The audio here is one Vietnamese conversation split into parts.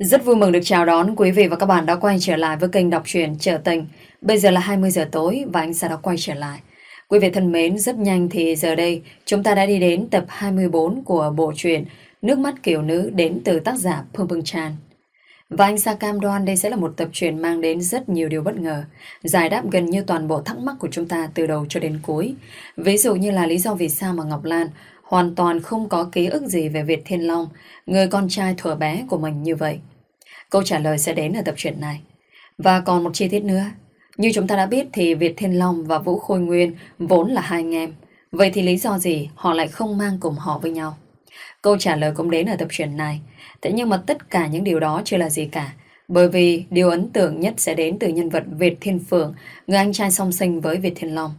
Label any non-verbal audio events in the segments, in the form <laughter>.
Rất vui mừng được chào đón quý vị và các bạn đã quay trở lại với kênh đọc truyện Trở Tình. Bây giờ là 20 giờ tối và anh sẽ đã quay trở lại. Quý vị thân mến, rất nhanh thì giờ đây chúng ta đã đi đến tập 24 của bộ truyện Nước mắt kiểu nữ đến từ tác giả Phương Phương Chan. Và anh Sa cam đoan đây sẽ là một tập truyện mang đến rất nhiều điều bất ngờ, giải đáp gần như toàn bộ thắc mắc của chúng ta từ đầu cho đến cuối. Ví dụ như là lý do vì sao mà Ngọc Lan hoàn toàn không có ký ức gì về Việt Thiên Long, người con trai thuở bé của mình như vậy. Câu trả lời sẽ đến ở tập truyện này. Và còn một chi tiết nữa. Như chúng ta đã biết thì Việt Thiên Long và Vũ Khôi Nguyên vốn là hai anh em. Vậy thì lý do gì họ lại không mang cùng họ với nhau? Câu trả lời cũng đến ở tập truyện này. Thế nhưng mà tất cả những điều đó chưa là gì cả. Bởi vì điều ấn tượng nhất sẽ đến từ nhân vật Việt Thiên Phượng, người anh trai song sinh với Việt Thiên Long.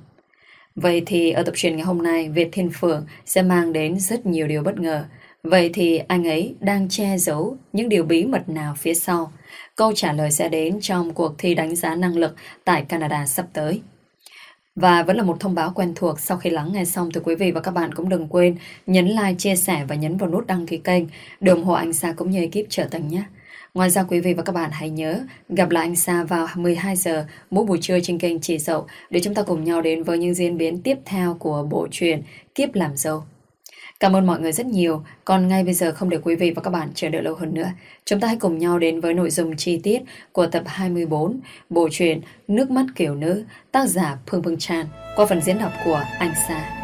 Vậy thì ở tập truyện ngày hôm nay, Việt Thiên Phượng sẽ mang đến rất nhiều điều bất ngờ. Vậy thì anh ấy đang che giấu những điều bí mật nào phía sau? Câu trả lời sẽ đến trong cuộc thi đánh giá năng lực tại Canada sắp tới. Và vẫn là một thông báo quen thuộc sau khi lắng nghe xong thì quý vị và các bạn cũng đừng quên nhấn like, chia sẻ và nhấn vào nút đăng ký kênh để ủng hộ anh Sa cũng như ekip trở thành nhé. Ngoài ra quý vị và các bạn hãy nhớ gặp lại anh Sa vào 12 giờ mỗi buổi trưa trên kênh Chỉ Dậu để chúng ta cùng nhau đến với những diễn biến tiếp theo của bộ truyện Kiếp Làm Dâu. Cảm ơn mọi người rất nhiều. Còn ngay bây giờ không để quý vị và các bạn chờ đợi lâu hơn nữa. Chúng ta hãy cùng nhau đến với nội dung chi tiết của tập 24 bộ truyện Nước mắt kiểu nữ tác giả Phương Phương Tràn qua phần diễn đọc của Anh Sa.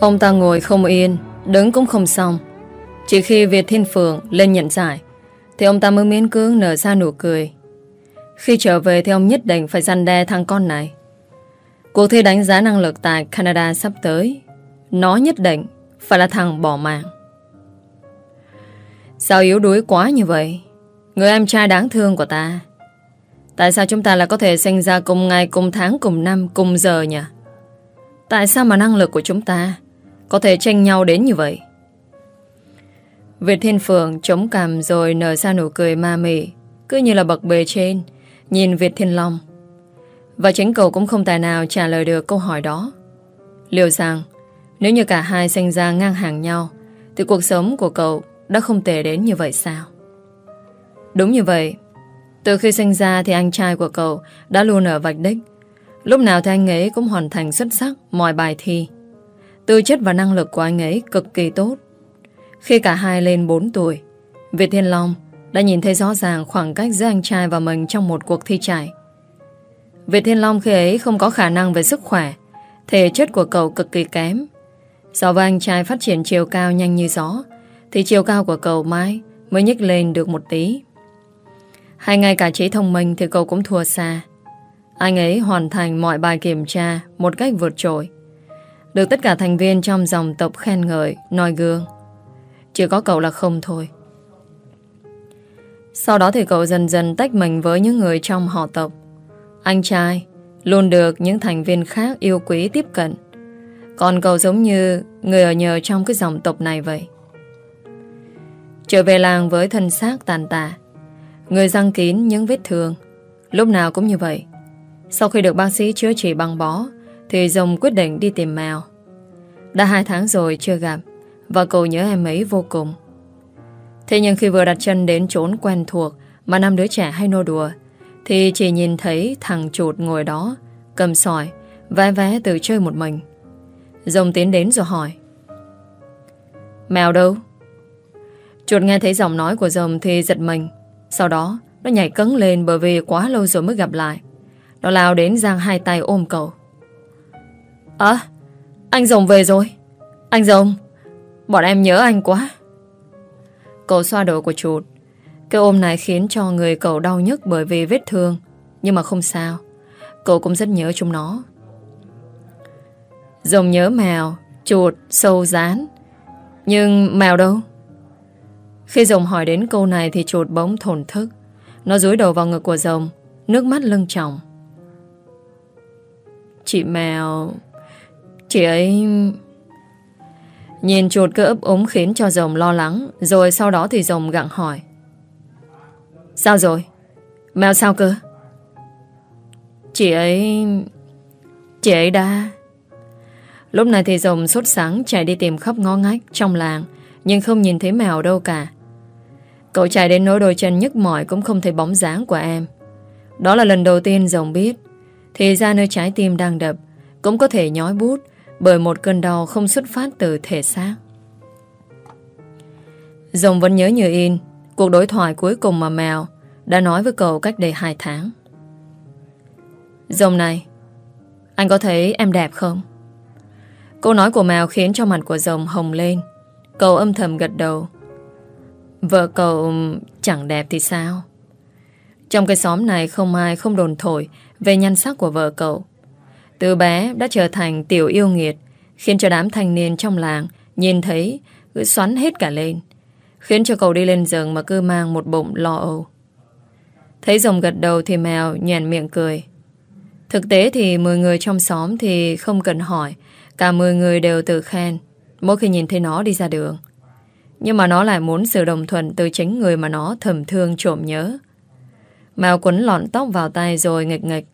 Ông ta ngồi không yên, đứng cũng không xong. Chỉ khi Việt Thiên Phượng lên nhận giải, thì ông ta mới miễn cưỡng nở ra nụ cười. Khi trở về thì ông nhất định phải răn đe thằng con này. Cuộc thi đánh giá năng lực tại Canada sắp tới. Nó nhất định phải là thằng bỏ mạng. Sao yếu đuối quá như vậy? Người em trai đáng thương của ta. Tại sao chúng ta lại có thể sinh ra cùng ngày, cùng tháng, cùng năm, cùng giờ nhỉ? Tại sao mà năng lực của chúng ta có thể tranh nhau đến như vậy? Việt Thiên Phượng chống cằm rồi nở ra nụ cười ma mị, cứ như là bậc bề trên, Nhìn Việt Thiên Long. Và chính cậu cũng không tài nào trả lời được câu hỏi đó. Liệu rằng, Nếu như cả hai sinh ra ngang hàng nhau, Thì cuộc sống của cậu Đã không tệ đến như vậy sao? Đúng như vậy, Từ khi sinh ra thì anh trai của cậu Đã luôn ở vạch đích. Lúc nào thì anh ấy cũng hoàn thành xuất sắc Mọi bài thi. Tư chất và năng lực của anh ấy cực kỳ tốt. Khi cả hai lên 4 tuổi, Việt Thiên Long đã nhìn thấy rõ ràng khoảng cách giữa anh trai và mình trong một cuộc thi trải. Việt Thiên Long khi ấy không có khả năng về sức khỏe, thể chất của cậu cực kỳ kém. So với anh trai phát triển chiều cao nhanh như gió, thì chiều cao của cậu mãi mới nhích lên được một tí. Hay ngay cả trí thông minh thì cậu cũng thua xa. Anh ấy hoàn thành mọi bài kiểm tra một cách vượt trội. Được tất cả thành viên trong dòng tộc khen ngợi, noi gương. Chỉ có cậu là không thôi. Sau đó thì cậu dần dần tách mình với những người trong họ tộc. Anh trai luôn được những thành viên khác yêu quý tiếp cận. Còn cậu giống như người ở nhờ trong cái dòng tộc này vậy. Trở về làng với thân xác tàn tạ. Người răng kín những vết thương. Lúc nào cũng như vậy. Sau khi được bác sĩ chữa trị băng bó, thì Dòng quyết định đi tìm mèo. Đã hai tháng rồi chưa gặp, và cậu nhớ em ấy vô cùng. Thế nhưng khi vừa đặt chân đến chốn quen thuộc mà năm đứa trẻ hay nô đùa, thì chỉ nhìn thấy thằng chuột ngồi đó, cầm sỏi, vé vé tự chơi một mình. Rồng tiến đến rồi hỏi. Mèo đâu? Chuột nghe thấy giọng nói của rồng thì giật mình. Sau đó, nó nhảy cấn lên bởi vì quá lâu rồi mới gặp lại. Nó lao đến giang hai tay ôm cậu. À, anh rồng về rồi. Anh rồng, bọn em nhớ anh quá. Cậu xoa đầu của chuột Cái ôm này khiến cho người cậu đau nhức Bởi vì vết thương Nhưng mà không sao. Cậu cũng rất nhớ chúng nó. Rồng nhớ mèo Chuột, sâu, rán. Nhưng mèo đâu? Khi rồng hỏi đến câu này Thì chuột bỗng thổn thức. Nó dúi đầu vào ngực của rồng Nước mắt lưng tròng. Chị mèo Chị ấy Nhìn chuột cứ ấp ống khiến cho rồng lo lắng, Rồi sau đó thì rồng gặng hỏi Sao rồi? Mèo sao cơ? Chị ấy... Chị ấy đã... Lúc này thì rồng sốt sáng chạy đi tìm khắp ngõ ngách trong làng, Nhưng không nhìn thấy mèo đâu cả Cậu chạy đến nỗi đôi chân nhức mỏi cũng không thấy bóng dáng của em Đó là lần đầu tiên rồng biết, Thì ra nơi trái tim đang đập, Cũng có thể nhói bút bởi một cơn đau không xuất phát từ thể xác Rồng vẫn nhớ như in, Cuộc đối thoại cuối cùng mà mèo Đã nói với cậu cách đây 2 tháng Rồng này, Anh có thấy em đẹp không? Câu nói của mèo khiến cho mặt của rồng hồng lên Cậu âm thầm gật đầu Vợ cậu chẳng đẹp thì sao? Trong cái xóm này không ai không đồn thổi về nhan sắc của vợ cậu. Từ bé đã trở thành tiểu yêu nghiệt, khiến cho đám thanh niên trong làng nhìn thấy cứ xoắn hết cả lên, khiến cho cậu đi lên giường mà cứ mang một bụng lo âu. Thấy rồng gật đầu thì mèo nhàn miệng cười. Thực tế thì 10 người trong xóm thì không cần hỏi, cả 10 người đều tự khen mỗi khi nhìn thấy nó đi ra đường. Nhưng mà nó lại muốn sự đồng thuận từ chính người mà nó thầm thương trộm nhớ. Mèo quấn lọn tóc vào tay rồi nghịch nghịch.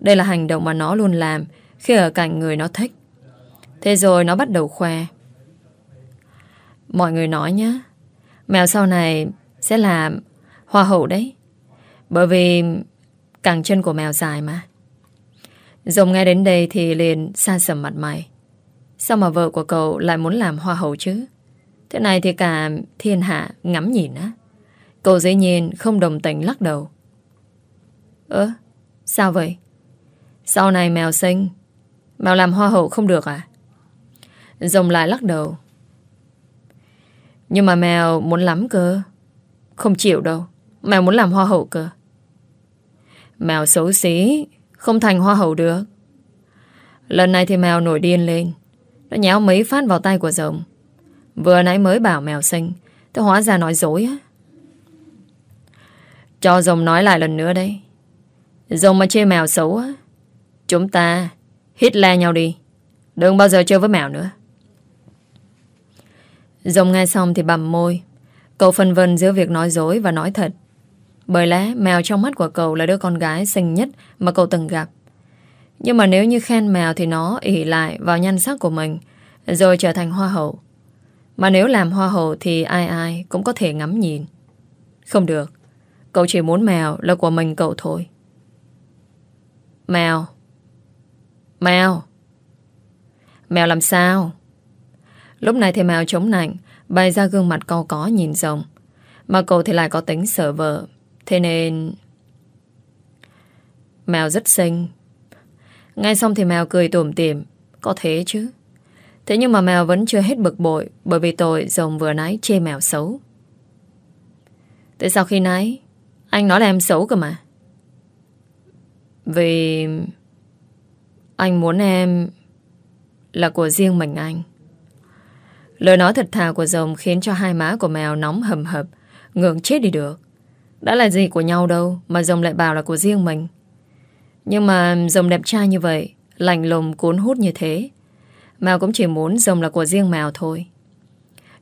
Đây là hành động mà nó luôn làm khi ở cạnh người nó thích. Thế rồi nó bắt đầu khoe. Mọi người nói nhé, mèo sau này sẽ là hoa hậu đấy. Bởi vì càng chân của mèo dài mà. Dùng nghe đến đây thì liền xa sầm mặt mày. Sao mà vợ của cậu lại muốn làm hoa hậu chứ? Thế này thì cả thiên hạ ngắm nhìn á. Cậu dễ nhìn không đồng tình lắc đầu. Ơ, sao vậy? Sau này mèo sinh, mèo làm hoa hậu không được à? Rồng lại lắc đầu. Nhưng mà mèo muốn lắm cơ. Không chịu đâu. Mèo muốn làm hoa hậu cơ. Mèo xấu xí, không thành hoa hậu được. Lần này thì mèo nổi điên lên. Nó nhéo mấy phát vào tay của rồng. Vừa nãy mới bảo mèo xinh Tôi hóa ra nói dối á Cho rồng nói lại lần nữa đây Rồng mà chê mèo xấu á Chúng ta Hít le nhau đi Đừng bao giờ chơi với mèo nữa Rồng nghe xong thì bầm môi Cậu phân vân giữa việc nói dối và nói thật Bởi lẽ mèo trong mắt của cậu là đứa con gái xinh nhất mà cậu từng gặp. Nhưng mà nếu như khen mèo thì nó ỉ lại vào nhan sắc của mình, rồi trở thành hoa hậu. Mà nếu làm hoa hậu thì ai ai cũng có thể ngắm nhìn. Không được. Cậu chỉ muốn mèo là của mình cậu thôi. Mèo. Mèo. Mèo làm sao? Lúc này thì mèo chống nạnh, bày ra gương mặt cau có nhìn rồng. Mà cậu thì lại có tính sợ vợ. Thế nên... Mèo rất xinh. Ngay xong thì mèo cười tủm tỉm. Có thế chứ. Thế nhưng mà mèo vẫn chưa hết bực bội bởi vì tội rồng vừa nãy chê mèo xấu. Tại sao khi nãy anh nói là em xấu cơ mà? Vì anh muốn em là của riêng mình anh. Lời nói thật thà của rồng khiến cho hai má của mèo nóng hầm hập, ngưỡng chết đi được. Đã là gì của nhau đâu mà rồng lại bảo là của riêng mình. Nhưng mà rồng đẹp trai như vậy, lạnh lùng cuốn hút như thế, Mèo cũng chỉ muốn rồng là của riêng mèo thôi.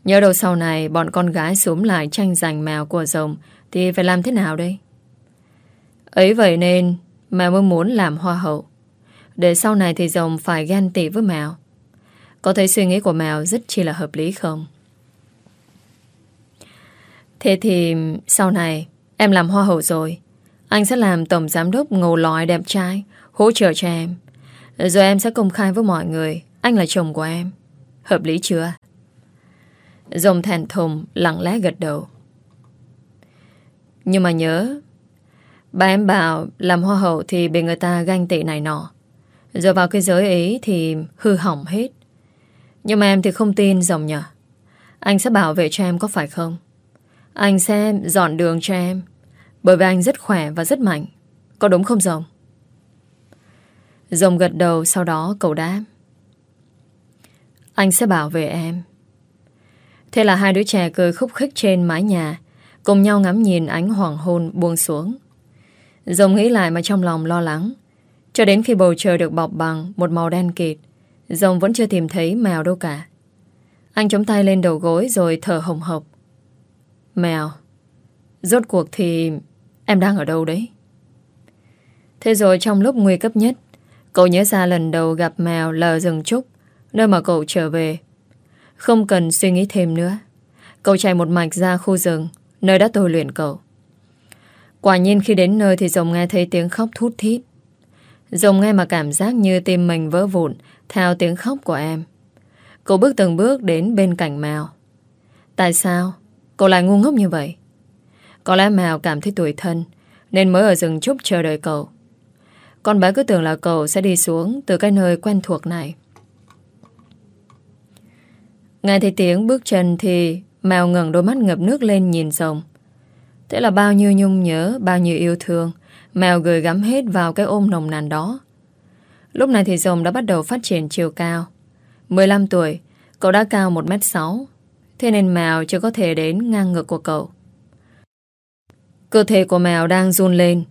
Nhớ đâu sau này bọn con gái xuống lại tranh giành mèo của rồng thì phải làm thế nào đây? Ấy vậy nên mèo mới muốn làm hoa hậu. Để sau này thì rồng phải ghen tị với mèo. Có thấy suy nghĩ của mèo rất chi là hợp lý không? Thế thì sau này em làm hoa hậu rồi. Anh sẽ làm tổng giám đốc ngầu lòi đẹp trai, hỗ trợ cho em. Rồi em sẽ công khai với mọi người anh là chồng của em Hợp lý chưa Rồng thèn thùng lặng lẽ gật đầu Nhưng mà nhớ Bà em bảo làm hoa hậu Thì bị người ta ganh tị này nọ rồi vào cái giới ấy Thì hư hỏng hết. Nhưng mà em thì không tin, dòng nhở Anh sẽ bảo vệ cho em có phải không? Anh sẽ dọn đường cho em. Bởi vì anh rất khỏe và rất mạnh. Có đúng không, dòng? Dòng gật đầu, Sau đó cậu đáp. Anh sẽ bảo vệ em. Thế là hai đứa trẻ cười khúc khích trên mái nhà, Cùng nhau ngắm nhìn ánh hoàng hôn buông xuống. Rồng nghĩ lại mà trong lòng lo lắng. Cho đến khi bầu trời được bọc bằng Một màu đen kịt, Rồng vẫn chưa tìm thấy mèo đâu cả. Anh chống tay lên đầu gối rồi thở hồng hộc. Mèo, Rốt cuộc thì Em đang ở đâu đấy? Thế rồi trong lúc nguy cấp nhất, Cậu nhớ ra lần đầu gặp mèo lờ rừng trúc, Nơi mà cậu trở về. Không cần suy nghĩ thêm nữa, Cậu chạy một mạch ra khu rừng, Nơi đã tôi luyện cậu. Quả nhiên khi đến nơi thì Rồng nghe thấy tiếng khóc thút thít. Rồng nghe mà cảm giác như tim mình vỡ vụn Theo tiếng khóc của em. Cậu bước từng bước đến bên cạnh Mèo Tại sao? Cậu lại ngu ngốc như vậy? Có lẽ Mèo cảm thấy tuổi thân, Nên mới ở rừng trúc chờ đợi cậu. Con bé cứ tưởng là cậu sẽ đi xuống Từ cái nơi quen thuộc này. Nghe thấy tiếng bước chân thì Mèo ngẩng đôi mắt ngập nước lên nhìn rồng Thế là bao nhiêu nhung nhớ, Bao nhiêu yêu thương Mèo gửi gắm hết vào cái ôm nồng nàn đó. Lúc này thì rồng đã bắt đầu phát triển chiều cao. 15 tuổi, Cậu đã cao 1m6 Thế nên mèo chưa có thể đến ngang ngực của cậu. Cơ thể của mèo đang run lên.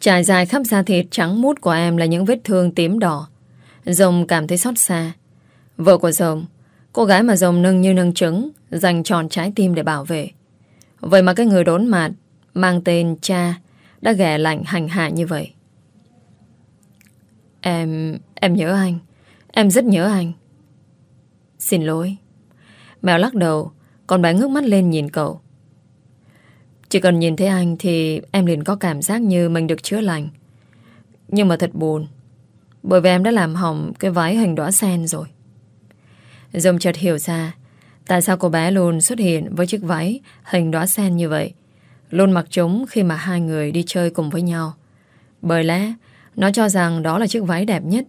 Trải dài khắp da thịt trắng mút của em Là những vết thương tím đỏ. Rồng cảm thấy xót xa. Vợ của rồng, Cô gái mà rồng nâng như nâng trứng, Dành tròn trái tim để bảo vệ. Vậy mà cái người đốn mặt, Mang tên cha đã ghẻ lạnh hành hạ như vậy. Em... Em nhớ anh. Em rất nhớ anh. Xin lỗi. Mèo lắc đầu Còn bé ngước mắt lên nhìn cậu. Chỉ cần nhìn thấy anh Thì em liền có cảm giác như mình được chữa lành. Nhưng mà thật buồn, Bởi vì em đã làm hỏng Cái váy hình đóa sen rồi. Dông chợt hiểu ra Tại sao cô bé luôn xuất hiện với chiếc váy Hình đóa sen như vậy. Luôn mặc chúng khi mà hai người đi chơi cùng với nhau. Bởi lẽ, Nó cho rằng đó là chiếc váy đẹp nhất.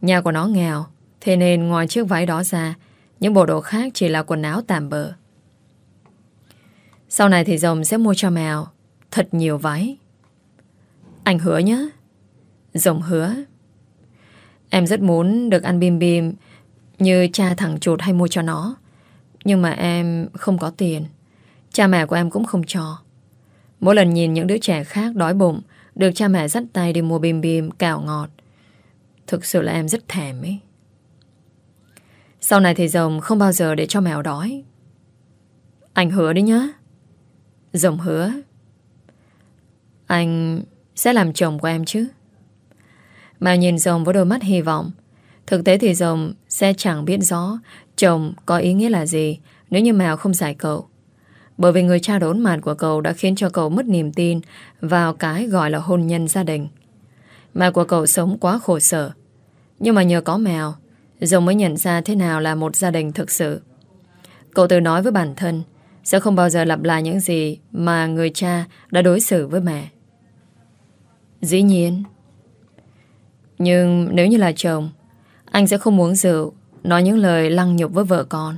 Nhà của nó nghèo, Thế nên ngoài chiếc váy đó ra, Những bộ đồ khác chỉ là quần áo tạm bờ Sau này thì Rồng sẽ mua cho mèo, Thật nhiều váy. Anh hứa nhé. Rồng hứa. Em rất muốn được ăn bim bim Như cha thằng chuột hay mua cho nó. Nhưng mà em không có tiền. Cha mẹ của em cũng không cho. Mỗi lần nhìn những đứa trẻ khác đói bụng, Được cha mẹ dắt tay đi mua bim bim, Cào ngọt. Thực sự là em rất thèm ấy. Sau này thì rồng không bao giờ để cho mèo đói. Anh hứa đấy nhá. Rồng hứa. Anh sẽ làm chồng của em chứ? Mèo nhìn rồng với đôi mắt hy vọng, Thực tế thì rồng sẽ chẳng biết rõ chồng có ý nghĩa là gì nếu như mèo không giải cậu. Bởi vì người cha đốn mạt của cậu đã khiến cho cậu mất niềm tin vào cái gọi là hôn nhân gia đình. Mẹ của cậu sống quá khổ sở. Nhưng mà nhờ có mèo, Dòng mới nhận ra thế nào là một gia đình thực sự. Cậu tự nói với bản thân sẽ không bao giờ lặp lại những gì mà người cha đã đối xử với mẹ. Dĩ nhiên. Nhưng nếu như là chồng, anh sẽ không muốn rượu, nói những lời lăng nhục với vợ con.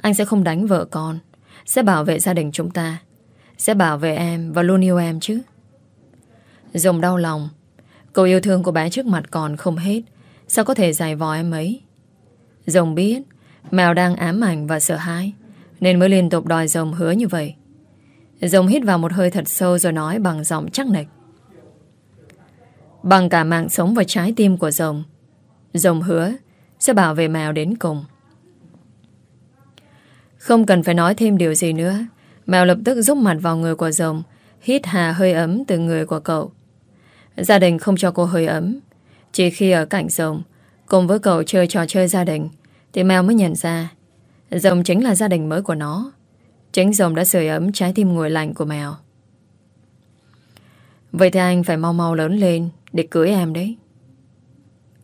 Anh sẽ không đánh vợ con, sẽ bảo vệ gia đình chúng ta, sẽ bảo vệ em và luôn yêu em chứ. Dùng đau lòng. Cậu yêu thương của bé trước mặt còn không hết. Sao có thể giải vò em ấy? Rồng biết Mèo đang ám ảnh và sợ hãi Nên mới liên tục đòi rồng hứa như vậy. Rồng hít vào một hơi thật sâu Rồi nói bằng giọng chắc nịch. Bằng cả mạng sống và trái tim của rồng Rồng hứa Sẽ bảo vệ mèo đến cùng. Không cần phải nói thêm điều gì nữa. Mèo lập tức rút mặt vào người của rồng, Hít hà hơi ấm từ người của cậu. Gia đình không cho cô hơi ấm. Chỉ khi ở cạnh rồng, Cùng với cậu chơi trò chơi gia đình, Thì Mèo mới nhận ra, Rồng chính là gia đình mới của nó. Chính rồng đã sưởi ấm trái tim nguội lạnh của Mèo. Vậy thì anh phải mau mau lớn lên Để cưới em đấy.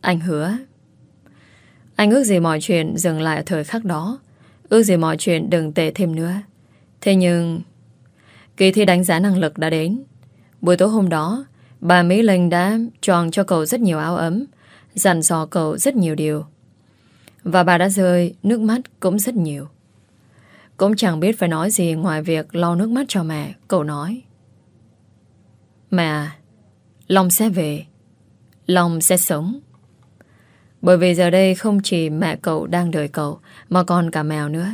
Anh hứa. Anh ước gì mọi chuyện dừng lại ở thời khắc đó. Ước gì mọi chuyện đừng tệ thêm nữa Thế nhưng Kỳ thi đánh giá năng lực đã đến Buổi tối hôm đó Bà Mỹ Linh đã tròn cho cậu rất nhiều áo ấm, dặn dò cậu rất nhiều điều. Và bà đã rơi nước mắt cũng rất nhiều. Cũng chẳng biết phải nói gì ngoài việc lau nước mắt cho mẹ, cậu nói. Mẹ Long sẽ về. Long sẽ sống. Bởi vì giờ đây không chỉ mẹ cậu đang đợi cậu, mà còn cả mèo nữa.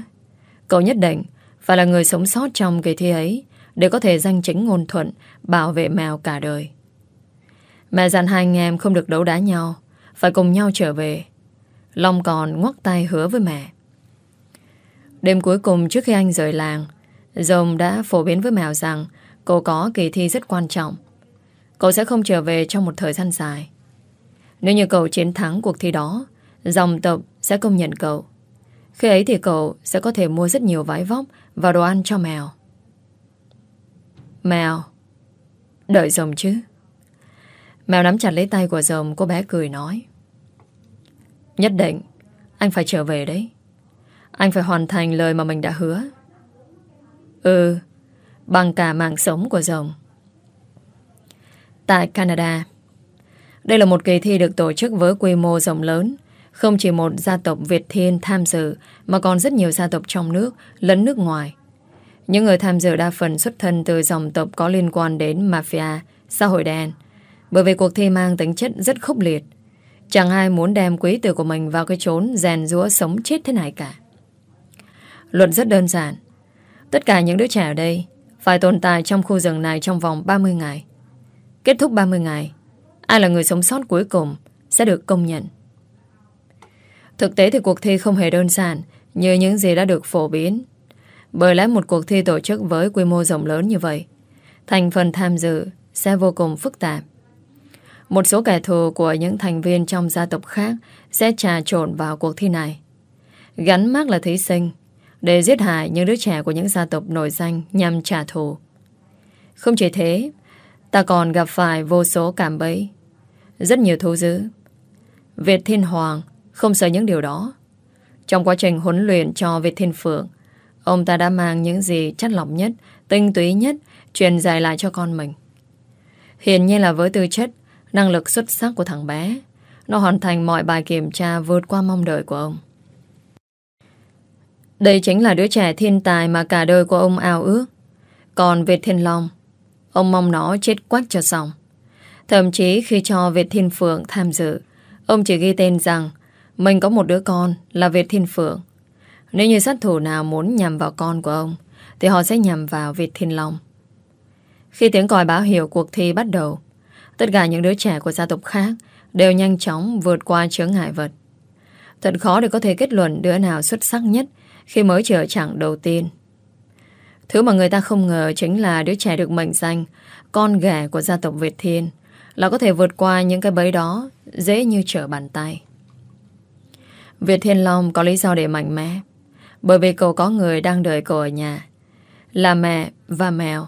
Cậu nhất định phải là người sống sót trong kỳ thi ấy để có thể danh chính ngôn thuận bảo vệ mèo cả đời. Mẹ dặn hai anh em không được đấu đá nhau Phải cùng nhau trở về Long còn ngoắc tay hứa với mẹ Đêm cuối cùng trước khi anh rời làng Dòng đã phổ biến với Mèo rằng Cô có kỳ thi rất quan trọng Cậu sẽ không trở về trong một thời gian dài nếu như cậu chiến thắng cuộc thi đó Dòng tộc sẽ công nhận cậu. Khi ấy thì cậu sẽ có thể mua rất nhiều vải vóc và đồ ăn cho mèo. Mèo, đợi rồng chứ. Mèo nắm chặt lấy tay của rồng, cô bé cười nói. Nhất định, anh phải trở về đấy. Anh phải hoàn thành lời mà mình đã hứa. Ừ, bằng cả mạng sống của rồng. Tại Canada, đây là một kỳ thi được tổ chức với quy mô rộng lớn. Không chỉ một gia tộc Việt Thiên tham dự, mà còn rất nhiều gia tộc trong nước, lẫn nước ngoài. Những người tham dự đa phần xuất thân từ dòng tộc có liên quan đến mafia, xã hội đen. Bởi vì cuộc thi mang tính chất rất khốc liệt. Chẳng ai muốn đem quý tử của mình vào cái chốn rèn rũa sống chết thế này cả. Luật rất đơn giản. Tất cả những đứa trẻ ở đây phải tồn tại trong khu rừng này trong vòng 30 ngày. Kết thúc 30 ngày, ai là người sống sót cuối cùng sẽ được công nhận. Thực tế thì cuộc thi không hề đơn giản như những gì đã được phổ biến. Bởi lẽ một cuộc thi tổ chức với quy mô rộng lớn như vậy, thành phần tham dự sẽ vô cùng phức tạp. Một số kẻ thù của những thành viên trong gia tộc khác sẽ trà trộn vào cuộc thi này. Gắn mác là thí sinh để giết hại những đứa trẻ của những gia tộc nổi danh nhằm trả thù. Không chỉ thế, ta còn gặp phải vô số cảm bẫy, rất nhiều thú dữ. Việt Thiên Hoàng không sợ những điều đó. Trong quá trình huấn luyện cho Việt Thiên Phượng, ông ta đã mang những gì chất lọc nhất, tinh túy nhất truyền dạy lại cho con mình. Hiển nhiên là với tư chất, năng lực xuất sắc của thằng bé, nó hoàn thành mọi bài kiểm tra vượt qua mong đợi của ông. Đây chính là đứa trẻ thiên tài mà cả đời của ông ao ước. Còn Việt Thiên Long, ông mong nó chết quách cho xong. Thậm chí khi cho Việt Thiên Phượng tham dự, ông chỉ ghi tên rằng mình có một đứa con là Việt Thiên Phượng. Nếu như sát thủ nào muốn nhằm vào con của ông, thì họ sẽ nhằm vào Việt Thiên Long. Khi tiếng còi báo hiệu cuộc thi bắt đầu, tất cả những đứa trẻ của gia tộc khác đều nhanh chóng vượt qua chướng ngại vật. Thật khó để có thể kết luận đứa nào xuất sắc nhất khi mới trở chặng đầu tiên. Thứ mà người ta không ngờ chính là đứa trẻ được mệnh danh con ghẻ của gia tộc Việt Thiên là có thể vượt qua những cái bẫy đó, dễ như trở bàn tay. Việt Thiên Long có lý do để mạnh mẽ, bởi vì cậu có người đang đợi cậu ở nhà, là mẹ và mèo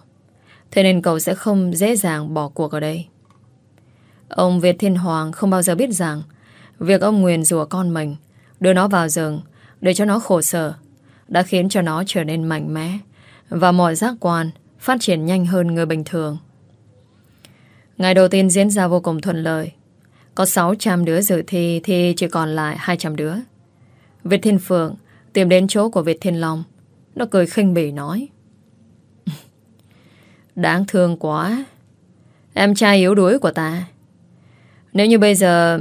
thế nên cậu sẽ không dễ dàng bỏ cuộc ở đây. Ông Việt Thiên Hoàng không bao giờ biết rằng việc ông nguyền rủa con mình, đưa nó vào rừng để cho nó khổ sở, đã khiến cho nó trở nên mạnh mẽ và mọi giác quan phát triển nhanh hơn người bình thường. Ngày đầu tiên diễn ra vô cùng thuận lợi. Có 600 đứa dự thi thì chỉ còn lại 200 đứa. Việt Thiên Phượng tìm đến chỗ của Việt Thiên Long. Nó cười khinh bỉ nói. <laughs> Đáng thương quá. Em trai yếu đuối của ta. Nếu như bây giờ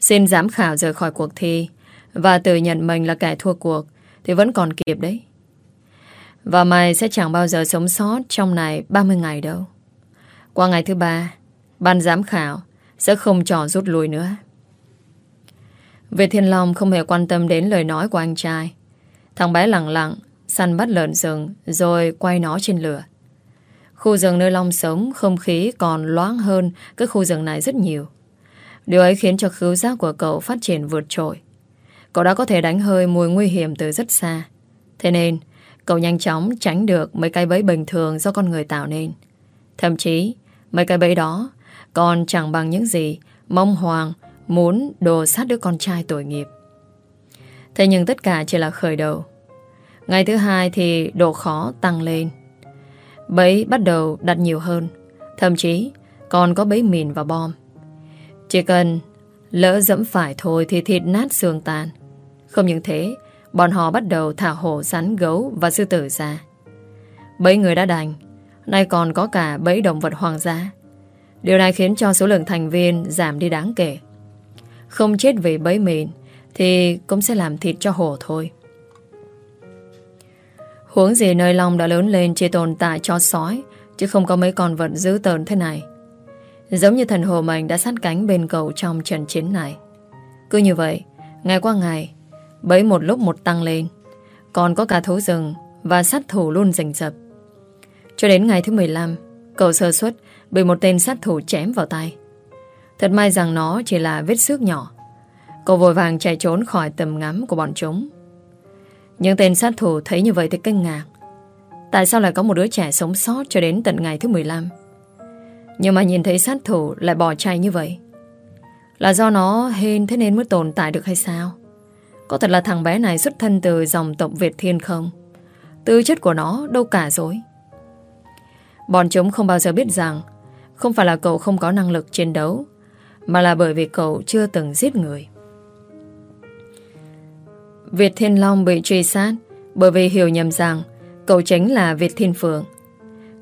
xin giám khảo rời khỏi cuộc thi và tự nhận mình là kẻ thua cuộc thì vẫn còn kịp đấy. Và mày sẽ chẳng bao giờ sống sót trong này 30 ngày đâu. Qua ngày thứ ba, ban giám khảo sẽ không trò rút lui nữa. Về Thiên Long không hề quan tâm đến lời nói của anh trai. Thằng bé lặng lặng, săn bắt lợn rừng rồi quay nó trên lửa. Khu rừng nơi Long sống không khí còn loáng hơn cái khu rừng này rất nhiều. Điều ấy khiến cho khứu giác của cậu phát triển vượt trội. Cậu đã có thể đánh hơi mùi nguy hiểm từ rất xa. Thế nên, cậu nhanh chóng tránh được mấy cái bẫy bình thường do con người tạo nên. Thậm chí, mấy cái bẫy đó còn chẳng bằng những gì mong hoàng muốn đồ sát đứa con trai tội nghiệp. Thế nhưng tất cả chỉ là khởi đầu. Ngày thứ hai thì độ khó tăng lên. Bẫy bắt đầu đặt nhiều hơn. Thậm chí còn có bẫy mìn và bom. Chỉ cần lỡ dẫm phải thôi thì thịt nát xương tàn. Không những thế, bọn họ bắt đầu thả hổ rắn gấu và sư tử ra. Bẫy người đã đành, nay còn có cả bẫy động vật hoàng gia. Điều này khiến cho số lượng thành viên giảm đi đáng kể. Không chết vì bấy mìn thì cũng sẽ làm thịt cho hổ thôi. Huống gì nơi Long đã lớn lên chỉ tồn tại cho sói chứ không có mấy con vật dữ tợn thế này. Giống như thần hồ mình đã sát cánh bên cầu trong trận chiến này. Cứ như vậy, ngày qua ngày, bấy một lúc một tăng lên. Còn có cả thú rừng và sát thủ luôn rình rập. Cho đến ngày thứ 15, cậu sơ suất bị một tên sát thủ chém vào tay. Thật may rằng nó chỉ là vết xước nhỏ. Cô vội vàng chạy trốn khỏi tầm ngắm của bọn chúng. Những tên sát thủ thấy như vậy thì kinh ngạc. Tại sao lại có một đứa trẻ sống sót cho đến tận ngày thứ 15 Nhưng mà nhìn thấy sát thủ lại bỏ chạy như vậy. Là do nó hên thế nên mới tồn tại được hay sao? Có thật là thằng bé này xuất thân từ dòng tộc Việt Thiên không? Tư chất của nó đâu cả rồi. Bọn chúng không bao giờ biết rằng không phải là cậu không có năng lực chiến đấu, Mà là bởi vì cậu chưa từng giết người. Việt Thiên Long bị truy sát Bởi vì hiểu nhầm rằng Cậu chính là Việt Thiên Phượng.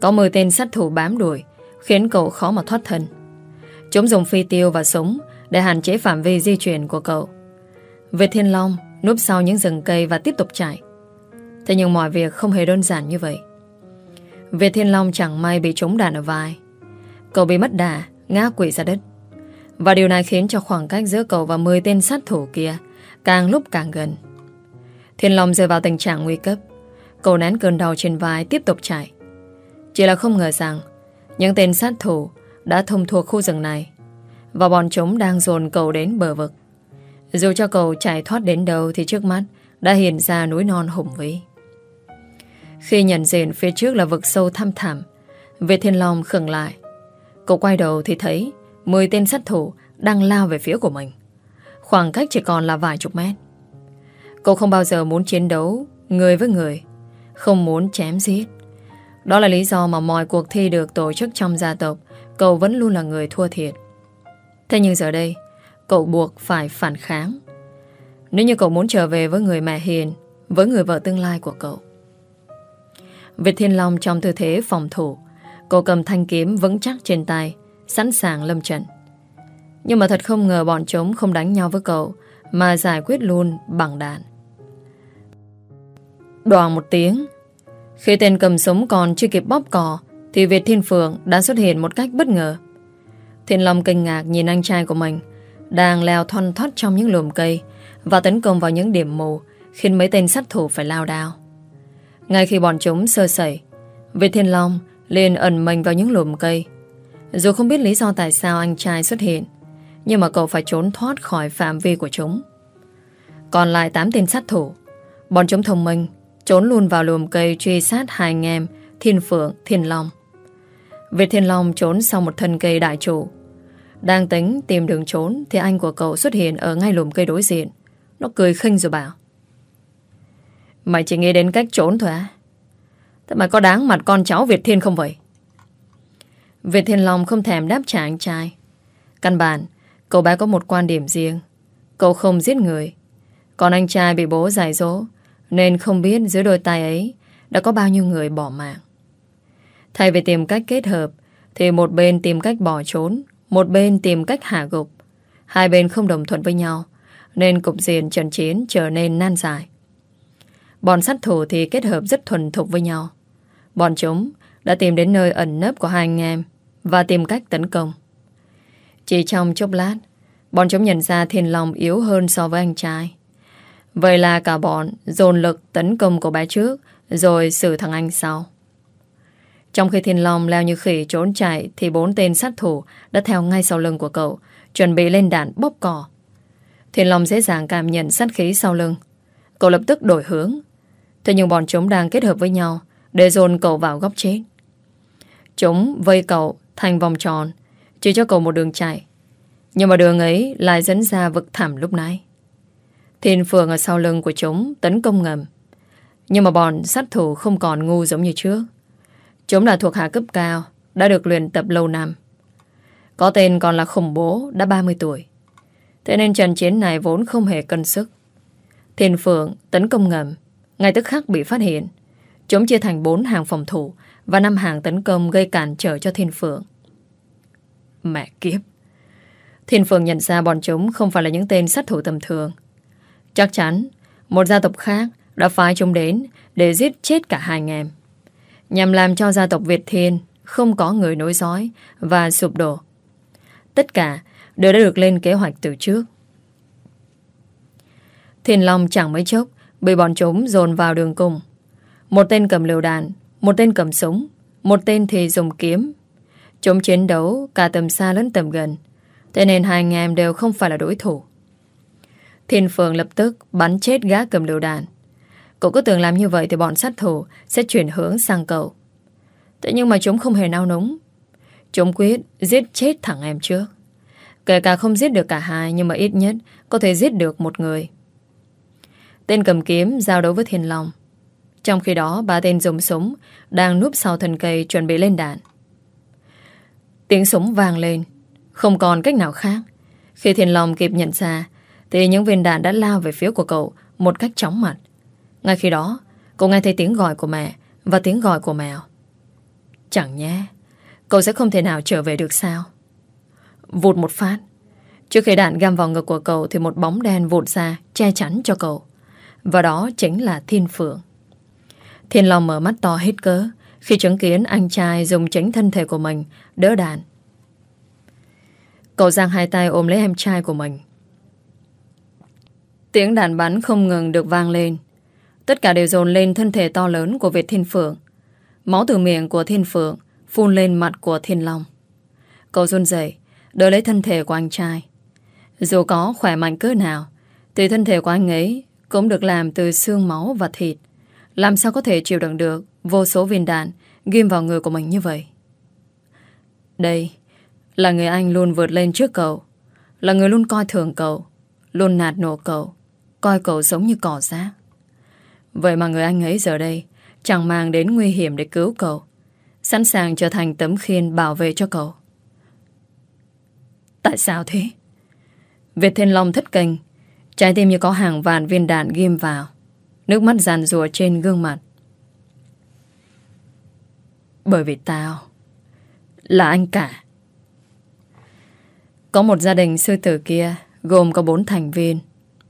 Có 10 tên sát thủ bám đuổi, Khiến cậu khó mà thoát thân. Chúng dùng phi tiêu và súng Để hạn chế phạm vi di chuyển của cậu. Việt Thiên Long núp sau những rừng cây và tiếp tục chạy. Thế nhưng mọi việc không hề đơn giản như vậy. Việt Thiên Long chẳng may bị trúng đạn ở vai. Cậu bị mất đà, Ngã quỵ ra đất. Và điều này khiến cho khoảng cách giữa cậu và 10 tên sát thủ kia Càng lúc càng gần. Thiên Long rơi vào tình trạng nguy cấp. Cậu nén cơn đau trên vai tiếp tục chạy. Chỉ là không ngờ rằng, Những tên sát thủ Đã thông thuộc khu rừng này Và bọn chúng đang dồn cậu đến bờ vực. Dù cho cậu chạy thoát đến đâu Thì trước mắt đã hiện ra núi non hùng vĩ. Khi nhận diện phía trước là vực sâu thăm thẳm, Việt Thiên Long khựng lại. Cậu quay đầu thì thấy 10 tên sát thủ đang lao về phía của mình. Khoảng cách chỉ còn là vài chục mét. Cậu không bao giờ muốn chiến đấu Người với người, Không muốn chém giết. Đó là lý do mà mọi cuộc thi được tổ chức trong gia tộc. Cậu vẫn luôn là người thua thiệt. Thế nhưng giờ đây, Cậu buộc phải phản kháng. Nếu như cậu muốn trở về với người mẹ hiền, Với người vợ tương lai của cậu. Việt Thiên Long trong tư thế phòng thủ cô cầm thanh kiếm vững chắc trên tay, Sẵn sàng lâm trận. Nhưng mà thật không ngờ bọn chúng không đánh nhau với cậu, Mà giải quyết luôn bằng đạn. Đoàn một tiếng, Khi tên cầm súng còn chưa kịp bóp cò, Thì Việt Thiên Phượng đã xuất hiện một cách bất ngờ. Thiên Long kinh ngạc nhìn anh trai của mình, Đang leo thoăn thoát trong những lùm cây Và tấn công vào những điểm mù, Khiến mấy tên sát thủ phải lao đao. Ngay khi bọn chúng sơ sẩy, Việt Thiên Long liền ẩn mình vào những lùm cây. Dù không biết lý do tại sao anh trai xuất hiện Nhưng mà cậu phải trốn thoát khỏi phạm vi của chúng. Còn lại 8 tên sát thủ Bọn chúng thông minh Trốn luôn vào lùm cây truy sát hai anh em Thiên Phượng, Thiên Long. Việt Thiên Long trốn sau một thân cây đại trụ Đang tính tìm đường trốn Thì anh của cậu xuất hiện ở ngay lùm cây đối diện. Nó cười khinh rồi bảo Mày chỉ nghĩ đến cách trốn thôi á? Thế mà có đáng mặt con cháu Việt Thiên không vậy? Việt Thiên Long không thèm đáp trả anh trai. Căn bản, Cậu bé có một quan điểm riêng. Cậu không giết người. Còn anh trai bị bố giải dỗ, nên không biết dưới đôi tay ấy Đã có bao nhiêu người bỏ mạng. Thay vì tìm cách kết hợp, Thì một bên tìm cách bỏ trốn, Một bên tìm cách hạ gục. Hai bên không đồng thuận với nhau, Nên cục diện trận chiến trở nên nan giải. Bọn sát thủ thì kết hợp rất thuần thục với nhau. Bọn chúng đã tìm đến nơi ẩn nấp của hai anh em Và tìm cách tấn công. Chỉ trong chốc lát, Bọn chúng nhận ra Thiên Long yếu hơn so với anh trai. Vậy là cả bọn dồn lực tấn công của bé trước Rồi xử thằng anh sau. Trong khi Thiên Long leo như khỉ trốn chạy Thì bốn tên sát thủ đã theo ngay sau lưng của cậu, Chuẩn bị lên đạn bóp cò. Thiên Long dễ dàng cảm nhận sát khí sau lưng. Cậu lập tức đổi hướng. Thế nhưng bọn chúng đang kết hợp với nhau để dồn cậu vào góc chết Chúng vây cậu thành vòng tròn Chỉ cho cậu một đường chạy Nhưng mà đường ấy lại dẫn ra vực thẳm lúc nãy Thiên Phượng ở sau lưng của chúng tấn công ngầm. Nhưng mà bọn sát thủ không còn ngu giống như trước. Chúng là thuộc hạ cấp cao, đã được luyện tập lâu năm. Có tên còn là khủng bố, đã 30 tuổi. Thế nên trận chiến này vốn không hề cân sức. Thiên Phượng tấn công ngầm, ngay tức khắc bị phát hiện. Chúng chia thành 4 hàng phòng thủ và 5 hàng tấn công gây cản trở cho Thiên Phượng. Mẹ kiếp! Thiên Phượng nhận ra bọn chúng không phải là những tên sát thủ tầm thường. Chắc chắn, Một gia tộc khác đã phái chúng đến Để giết chết cả hai anh em Nhằm làm cho gia tộc Việt Thiên Không có người nối dõi Và sụp đổ Tất cả đều đã được lên kế hoạch từ trước Thiên Long chẳng mấy chốc Bị bọn chúng dồn vào đường cùng một tên cầm liều đạn, Một tên cầm súng, Một tên thì dùng kiếm Chúng chiến đấu, cả tầm xa lẫn tầm gần Thế nên hai anh em đều không phải là đối thủ Thiên Phượng lập tức bắn chết gã cầm lựu đạn. Cậu cứ tưởng làm như vậy thì bọn sát thủ sẽ chuyển hướng sang cậu. Thế nhưng mà chúng không hề nao núng. Chúng quyết giết chết thằng em trước. Kể cả không giết được cả hai, nhưng mà ít nhất có thể giết được một người. Tên cầm kiếm giao đấu với Thiên Long. Trong khi đó, ba tên dùng súng đang núp sau thân cây chuẩn bị lên đạn. Tiếng súng vang lên, Không còn cách nào khác. Khi Thiên Long kịp nhận ra, Thì những viên đạn đã lao về phía của cậu Một cách chóng mặt. Ngay khi đó, cậu nghe thấy tiếng gọi của mẹ Và tiếng gọi của mèo. Chẳng nhé Cậu sẽ không thể nào trở về được sao? Vụt một phát, Trước khi đạn găm vào ngực của cậu Thì một bóng đen vụt ra che chắn cho cậu. Và đó chính là Thiên Phượng. Thiên Long mở mắt to hết cớ khi chứng kiến anh trai dùng chính thân thể của mình đỡ đạn. Cậu giang hai tay ôm lấy em trai của mình. Tiếng đạn bắn không ngừng được vang lên. Tất cả đều dồn lên thân thể to lớn của Việt Thiên Phượng. Máu từ miệng của Thiên Phượng phun lên mặt của Thiên Long. Cậu run dậy, đỡ lấy thân thể của anh trai. Dù có khỏe mạnh cỡ nào, thì thân thể của anh ấy cũng được làm từ xương máu và thịt. Làm sao có thể chịu đựng được vô số viên đạn ghim vào người của mình như vậy? Đây là người anh luôn vượt lên trước cậu. Là người luôn coi thường cậu. Luôn nạt nổ cậu. Coi cậu giống như cỏ rác. Vậy mà người anh ấy giờ đây chẳng mang đến nguy hiểm để cứu cậu. Sẵn sàng trở thành tấm khiên bảo vệ cho cậu. Tại sao thế? Việt Thiên Long thất kinh, Trái tim như có hàng vạn viên đạn ghim vào Nước mắt giàn rùa trên gương mặt. Bởi vì tao Là anh cả. Có một gia đình sư tử kia Gồm có bốn thành viên.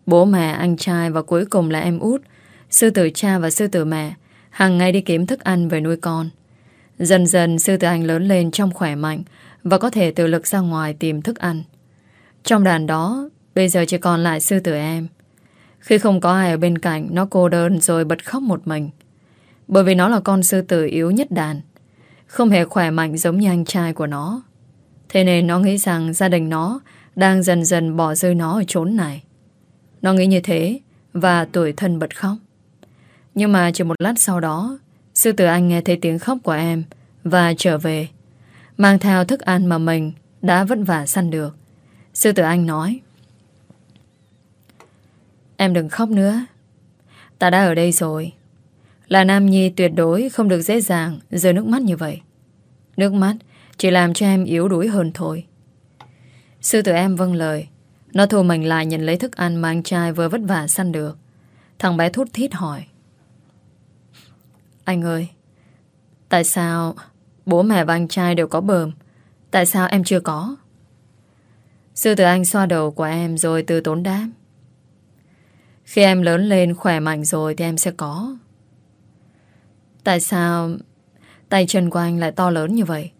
Bố mẹ, anh trai và cuối cùng là em út Sư tử cha và sư tử mẹ hàng ngày đi kiếm thức ăn về nuôi con. Dần dần sư tử anh lớn lên trong khỏe mạnh Và có thể tự lực ra ngoài tìm thức ăn. Trong đàn đó Bây giờ chỉ còn lại sư tử em khi không có ai ở bên cạnh, Nó cô đơn rồi bật khóc một mình. Bởi vì nó là con sư tử yếu nhất đàn. Không hề khỏe mạnh giống như anh trai của nó. Thế nên nó nghĩ rằng gia đình nó Đang dần dần bỏ rơi nó ở chốn này. Nó nghĩ như thế Và tuổi thân bật khóc. Nhưng mà chỉ một lát sau đó, Sư tử anh nghe thấy tiếng khóc của em Và trở về, Mang theo thức ăn mà mình Đã vất vả săn được. Sư tử anh nói Em đừng khóc nữa. Ta đã ở đây rồi. Là Nam Nhi tuyệt đối không được dễ dàng Rơi nước mắt như vậy. Nước mắt chỉ làm cho em yếu đuối hơn thôi. Sư tử em vâng lời. Nó thu mình lại nhận lấy thức ăn Mà anh trai vừa vất vả săn được. Thằng bé thút thít hỏi. Anh ơi, Tại sao Bố mẹ và anh trai đều có bờm? Tại sao em chưa có? Sư tử anh xoa đầu của em Rồi từ tốn đám khi em lớn lên khỏe mạnh rồi thì em sẽ có. Tại sao tay chân của anh lại to lớn như vậy?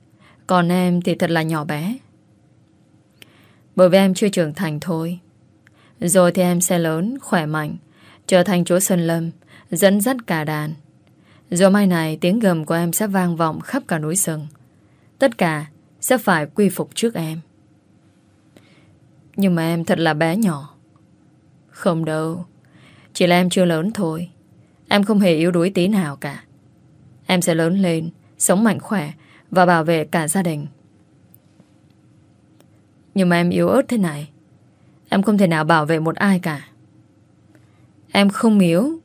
Còn em thì thật là nhỏ bé. Bởi vì em chưa trưởng thành thôi. Rồi thì em sẽ lớn, khỏe mạnh, trở thành chúa Sơn Lâm, dẫn dắt cả đàn. Rồi mai này tiếng gầm của em sẽ vang vọng khắp cả núi rừng. Tất cả sẽ phải quy phục trước em. Nhưng mà em thật là bé nhỏ. Không đâu. Chỉ là em chưa lớn thôi. Em không hề yếu đuối tí nào cả. Em sẽ lớn lên, Sống mạnh khỏe Và bảo vệ cả gia đình. Nhưng mà em yếu ớt thế này. Em không thể nào bảo vệ một ai cả. Em không yếu,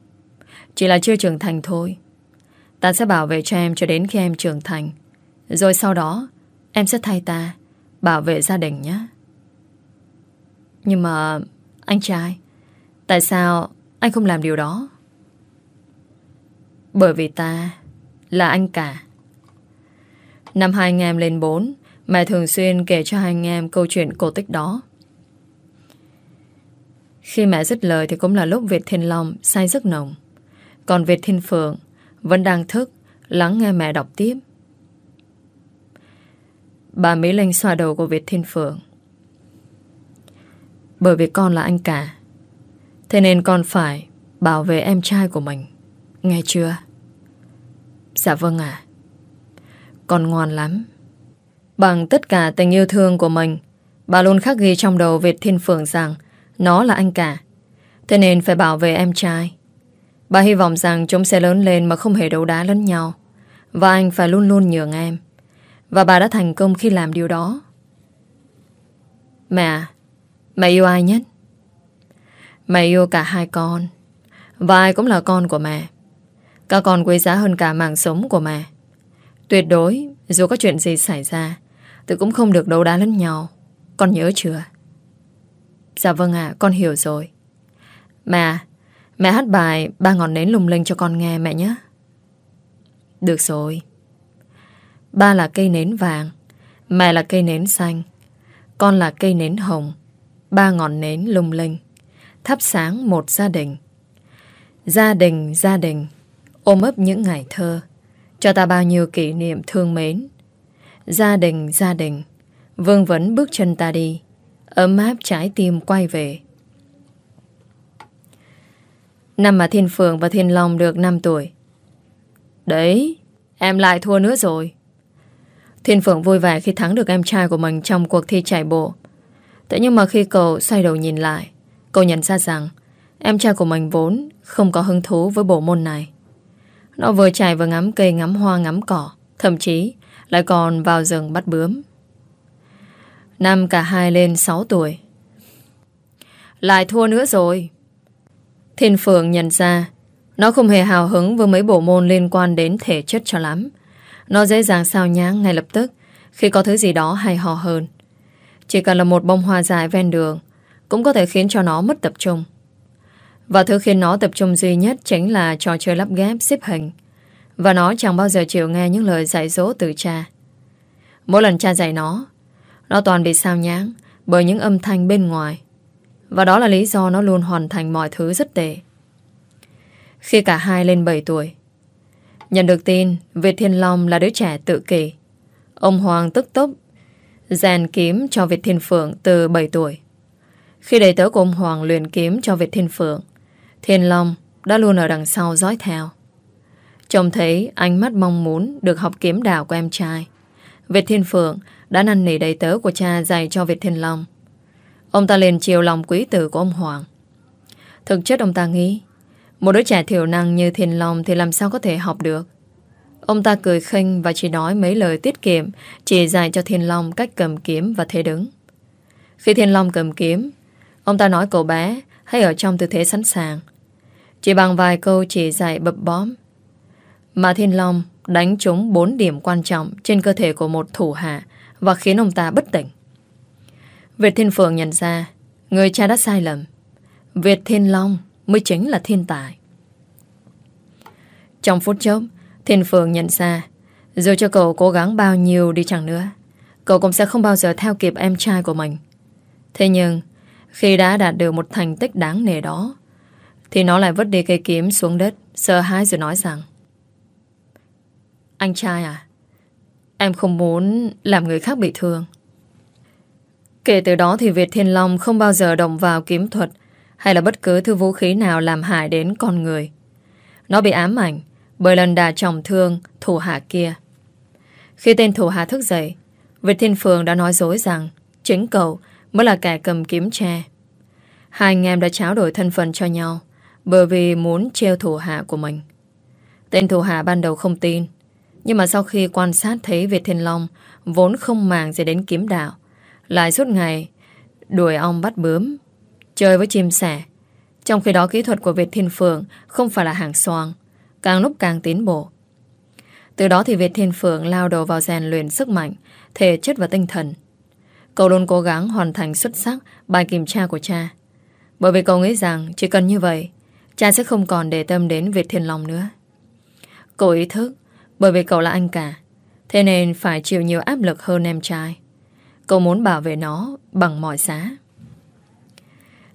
Chỉ là chưa trưởng thành thôi. Ta sẽ bảo vệ cho em cho đến khi em trưởng thành. Rồi sau đó, Em sẽ thay ta Bảo vệ gia đình nhé. Nhưng mà, Anh trai, Tại sao anh không làm điều đó. Bởi vì ta Là anh cả. Năm hai anh em lên bốn, Mẹ thường xuyên kể cho hai anh em Câu chuyện cổ tích đó. Khi mẹ dứt lời Thì cũng là lúc Việt Thiên Long say giấc nồng. Còn Việt Thiên Phượng Vẫn đang thức, Lắng nghe mẹ đọc tiếp. Bà Mỹ Linh xoa đầu của Việt Thiên Phượng. Bởi vì con là anh cả Thế nên con phải bảo vệ em trai của mình. Nghe chưa? Dạ vâng ạ. Con ngoan lắm. Bằng tất cả tình yêu thương của mình, bà luôn khắc ghi trong đầu Việt Thiên Phượng rằng nó là anh cả. Thế nên phải bảo vệ em trai Bà hy vọng rằng chúng sẽ lớn lên Mà không hề đấu đá lẫn nhau Và anh phải luôn luôn nhường em Và bà đã thành công khi làm điều đó Mẹ Mẹ yêu ai nhất Mẹ yêu cả hai con. Và ai cũng là con của mẹ. Các con quý giá hơn cả mạng sống của mẹ. Tuyệt đối, Dù có chuyện gì xảy ra Tôi cũng không được đấu đá lẫn nhau. Con nhớ chưa? Dạ vâng ạ, con hiểu rồi. Mẹ à, Mẹ hát bài Ba ngọn nến lung linh cho con nghe mẹ nhé. Được rồi. Ba là cây nến vàng, Mẹ là cây nến xanh, Con là cây nến hồng. Ba ngọn nến lung linh. Thắp sáng một gia đình. Gia đình, gia đình Ôm ấp những ngày thơ Cho ta bao nhiêu kỷ niệm thương mến. Gia đình, gia đình Vương vấn bước chân ta đi Ấm áp trái tim quay về. Năm mà Thiên Phượng và Thiên Long được 5 tuổi. Đấy Em lại thua nữa rồi. Thiên Phượng vui vẻ khi thắng được em trai của mình Trong cuộc thi chạy bộ. Thế nhưng mà khi cậu xoay đầu nhìn lại Cậu nhận ra rằng, Em trai của mình vốn không có hứng thú với bộ môn này. Nó vừa chạy vừa ngắm cây, ngắm hoa, ngắm cỏ, Thậm chí lại còn vào rừng bắt bướm. Năm cả hai lên 6 tuổi. Lại thua nữa rồi. Thiên Phượng nhận ra, Nó không hề hào hứng với mấy bộ môn liên quan đến thể chất cho lắm. Nó dễ dàng sao nháng ngay lập tức Khi có thứ gì đó hay ho hơn. Chỉ cần là một bông hoa dài ven đường cũng có thể khiến cho nó mất tập trung Và thứ khiến nó tập trung duy nhất Chính là trò chơi lắp ghép xếp hình Và nó chẳng bao giờ chịu nghe những lời dạy dỗ từ cha Mỗi lần cha dạy nó Nó toàn bị sao nháng Bởi những âm thanh bên ngoài và đó là lý do nó luôn hoàn thành mọi thứ rất tệ. Khi cả hai lên 7 tuổi, nhận được tin Việt Thiên Long là đứa trẻ tự kỷ. Ông Hoàng tức tốc rèn kiếm cho Việt Thiên Phượng từ 7 tuổi. Khi đầy tớ của ông Hoàng luyện kiếm cho Việt Thiên Phượng, Thiên Long đã luôn ở đằng sau dõi theo. Trông thấy ánh mắt mong muốn được học kiếm đạo của em trai. Việt Thiên Phượng đã năn nỉ đầy tớ của cha dạy cho Việt Thiên Long Ông ta liền chiều lòng quý tử của ông Hoàng Thực chất ông ta nghĩ Một đứa trẻ thiểu năng như Thiên Long Thì làm sao có thể học được Ông ta cười khinh và chỉ nói mấy lời tiết kiệm Chỉ dạy cho Thiên Long cách cầm kiếm và thế đứng Khi Thiên Long cầm kiếm Ông ta nói cậu bé, Hãy ở trong tư thế sẵn sàng. Chỉ bằng vài câu chỉ dạy bập bóm Mà Thiên Long đánh trúng bốn điểm quan trọng Trên cơ thể của một thủ hạ Và khiến ông ta bất tỉnh. Việt Thiên Phượng nhận ra, Người cha đã sai lầm. Việt Thiên Long mới chính là thiên tài. Trong phút chốc, Thiên Phượng nhận ra, Dù cho cậu cố gắng bao nhiêu đi chẳng nữa, Cậu cũng sẽ không bao giờ theo kịp em trai của mình. Thế nhưng khi đã đạt được một thành tích đáng nề đó Thì nó lại vứt đi cây kiếm xuống đất Sợ hãi rồi nói rằng Anh trai à Em không muốn làm người khác bị thương Kể từ đó thì Việt Thiên Long không bao giờ động vào kiếm thuật hay là bất cứ thứ vũ khí nào làm hại đến con người. Nó bị ám ảnh bởi lần đà trọng thương thủ hạ kia. Khi tên thủ hạ thức dậy, Việt Thiên Phương đã nói dối rằng chính cậu mới là kẻ cầm kiếm tre. Hai anh em đã tráo đổi thân phận cho nhau bởi vì muốn treo thủ hạ của mình. Tên thủ hạ ban đầu không tin, nhưng mà sau khi quan sát thấy Việt Thiên Long vốn không màng gì đến kiếm đạo, lại suốt ngày Đuổi ong bắt bướm Chơi với chim sẻ Trong khi đó kỹ thuật của Việt Thiên Phượng Không phải là hàng xoang Càng lúc càng tiến bộ Từ đó thì Việt Thiên Phượng lao đầu vào rèn luyện sức mạnh Thể chất và tinh thần Cậu luôn cố gắng hoàn thành xuất sắc Bài kiểm tra của cha Bởi vì cậu nghĩ rằng chỉ cần như vậy, Cha sẽ không còn để tâm đến Việt Thiên Long nữa Cậu ý thức, Bởi vì cậu là anh cả, Thế nên phải chịu nhiều áp lực hơn em trai Cậu muốn bảo vệ nó bằng mọi giá.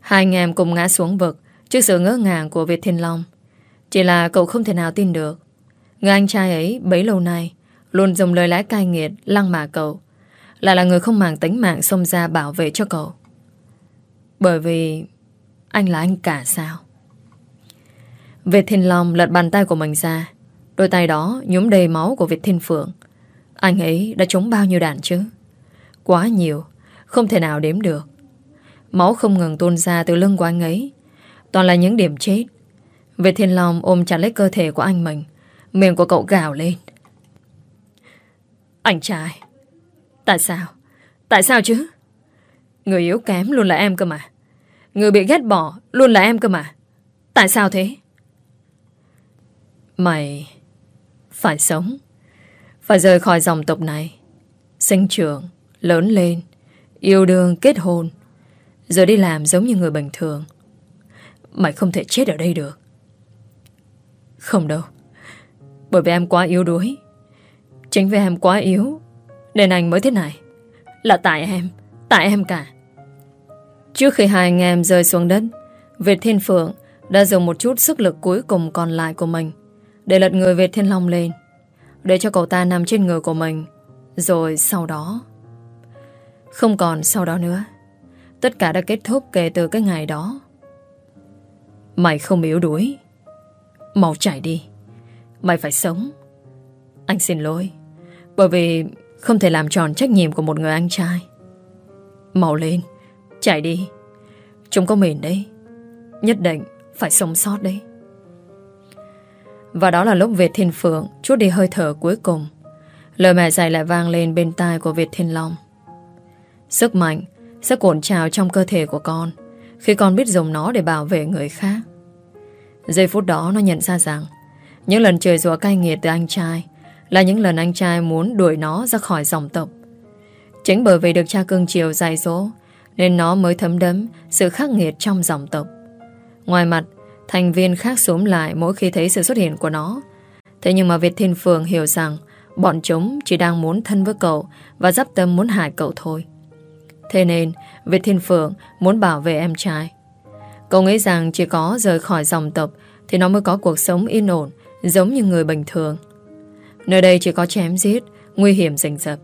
Hai anh em cùng ngã xuống vực trước sự ngỡ ngàng của Việt Thiên Long. Chỉ là cậu không thể nào tin được. Người anh trai ấy bấy lâu nay luôn dùng lời lẽ cay nghiệt lăng mạ cậu. Lại là người không màng tính mạng xông ra bảo vệ cho cậu. Bởi vì anh là anh cả sao? Việt Thiên Long lật bàn tay của mình ra. Đôi tay đó nhúm đầy máu của Việt Thiên Phượng. Anh ấy đã trúng bao nhiêu đạn chứ? Quá nhiều, Không thể nào đếm được Máu không ngừng tuôn ra từ lưng của anh ấy Toàn là những điểm chết Việt Thiên Long ôm chặt lấy cơ thể của anh mình Miệng của cậu gào lên Anh trai Tại sao? Tại sao chứ? Người yếu kém luôn là em cơ mà. Người bị ghét bỏ luôn là em cơ mà. Tại sao thế? Mày Phải sống. Phải rời khỏi dòng tộc này. Sinh trưởng, Lớn lên, Yêu đương, kết hôn. Rồi đi làm giống như người bình thường. Mày không thể chết ở đây được. Không đâu. Bởi vì em quá yếu đuối. Chính vì em quá yếu nên anh mới thế này. Là tại em Tại em cả. Trước khi hai anh em rơi xuống đất, Việt Thiên Phượng đã dùng một chút sức lực cuối cùng còn lại của mình để lật người Việt Thiên Long lên, để cho cậu ta nằm trên người của mình. Rồi sau đó, không còn sau đó nữa. Tất cả đã kết thúc kể từ cái ngày đó. Mày không yếu đuối. Mau chạy đi. Mày phải sống. Anh xin lỗi. Bởi vì không thể làm tròn trách nhiệm của một người anh trai. Mau lên, chạy đi. Chúng có mình đấy. Nhất định phải sống sót đấy. Và đó là lúc Việt Thiên Phượng Chút đi hơi thở cuối cùng. Lời mẹ dạy lại vang lên bên tai của Việt Thiên Long. Sức mạnh Sẽ cuộn trào trong cơ thể của con Khi con biết dùng nó để bảo vệ người khác. Giây phút đó nó nhận ra rằng Những lần trời rùa cay nghiệt từ anh trai là những lần anh trai muốn đuổi nó ra khỏi dòng tộc Chính bởi vì được cha cưng chiều dạy dỗ Nên nó mới thấm đấm Sự khắc nghiệt trong dòng tộc Ngoài mặt, thành viên khác xuống lại mỗi khi thấy sự xuất hiện của nó. Thế nhưng mà Việt Thiên Phường hiểu rằng bọn chúng chỉ đang muốn thân với cậu và dắp tâm muốn hại cậu thôi. Thế nên, Việt Thiên Phượng muốn bảo vệ em trai. Cậu nghĩ rằng chỉ có rời khỏi dòng tộc thì nó mới có cuộc sống yên ổn giống như người bình thường. Nơi đây chỉ có chém giết, nguy hiểm rình rập.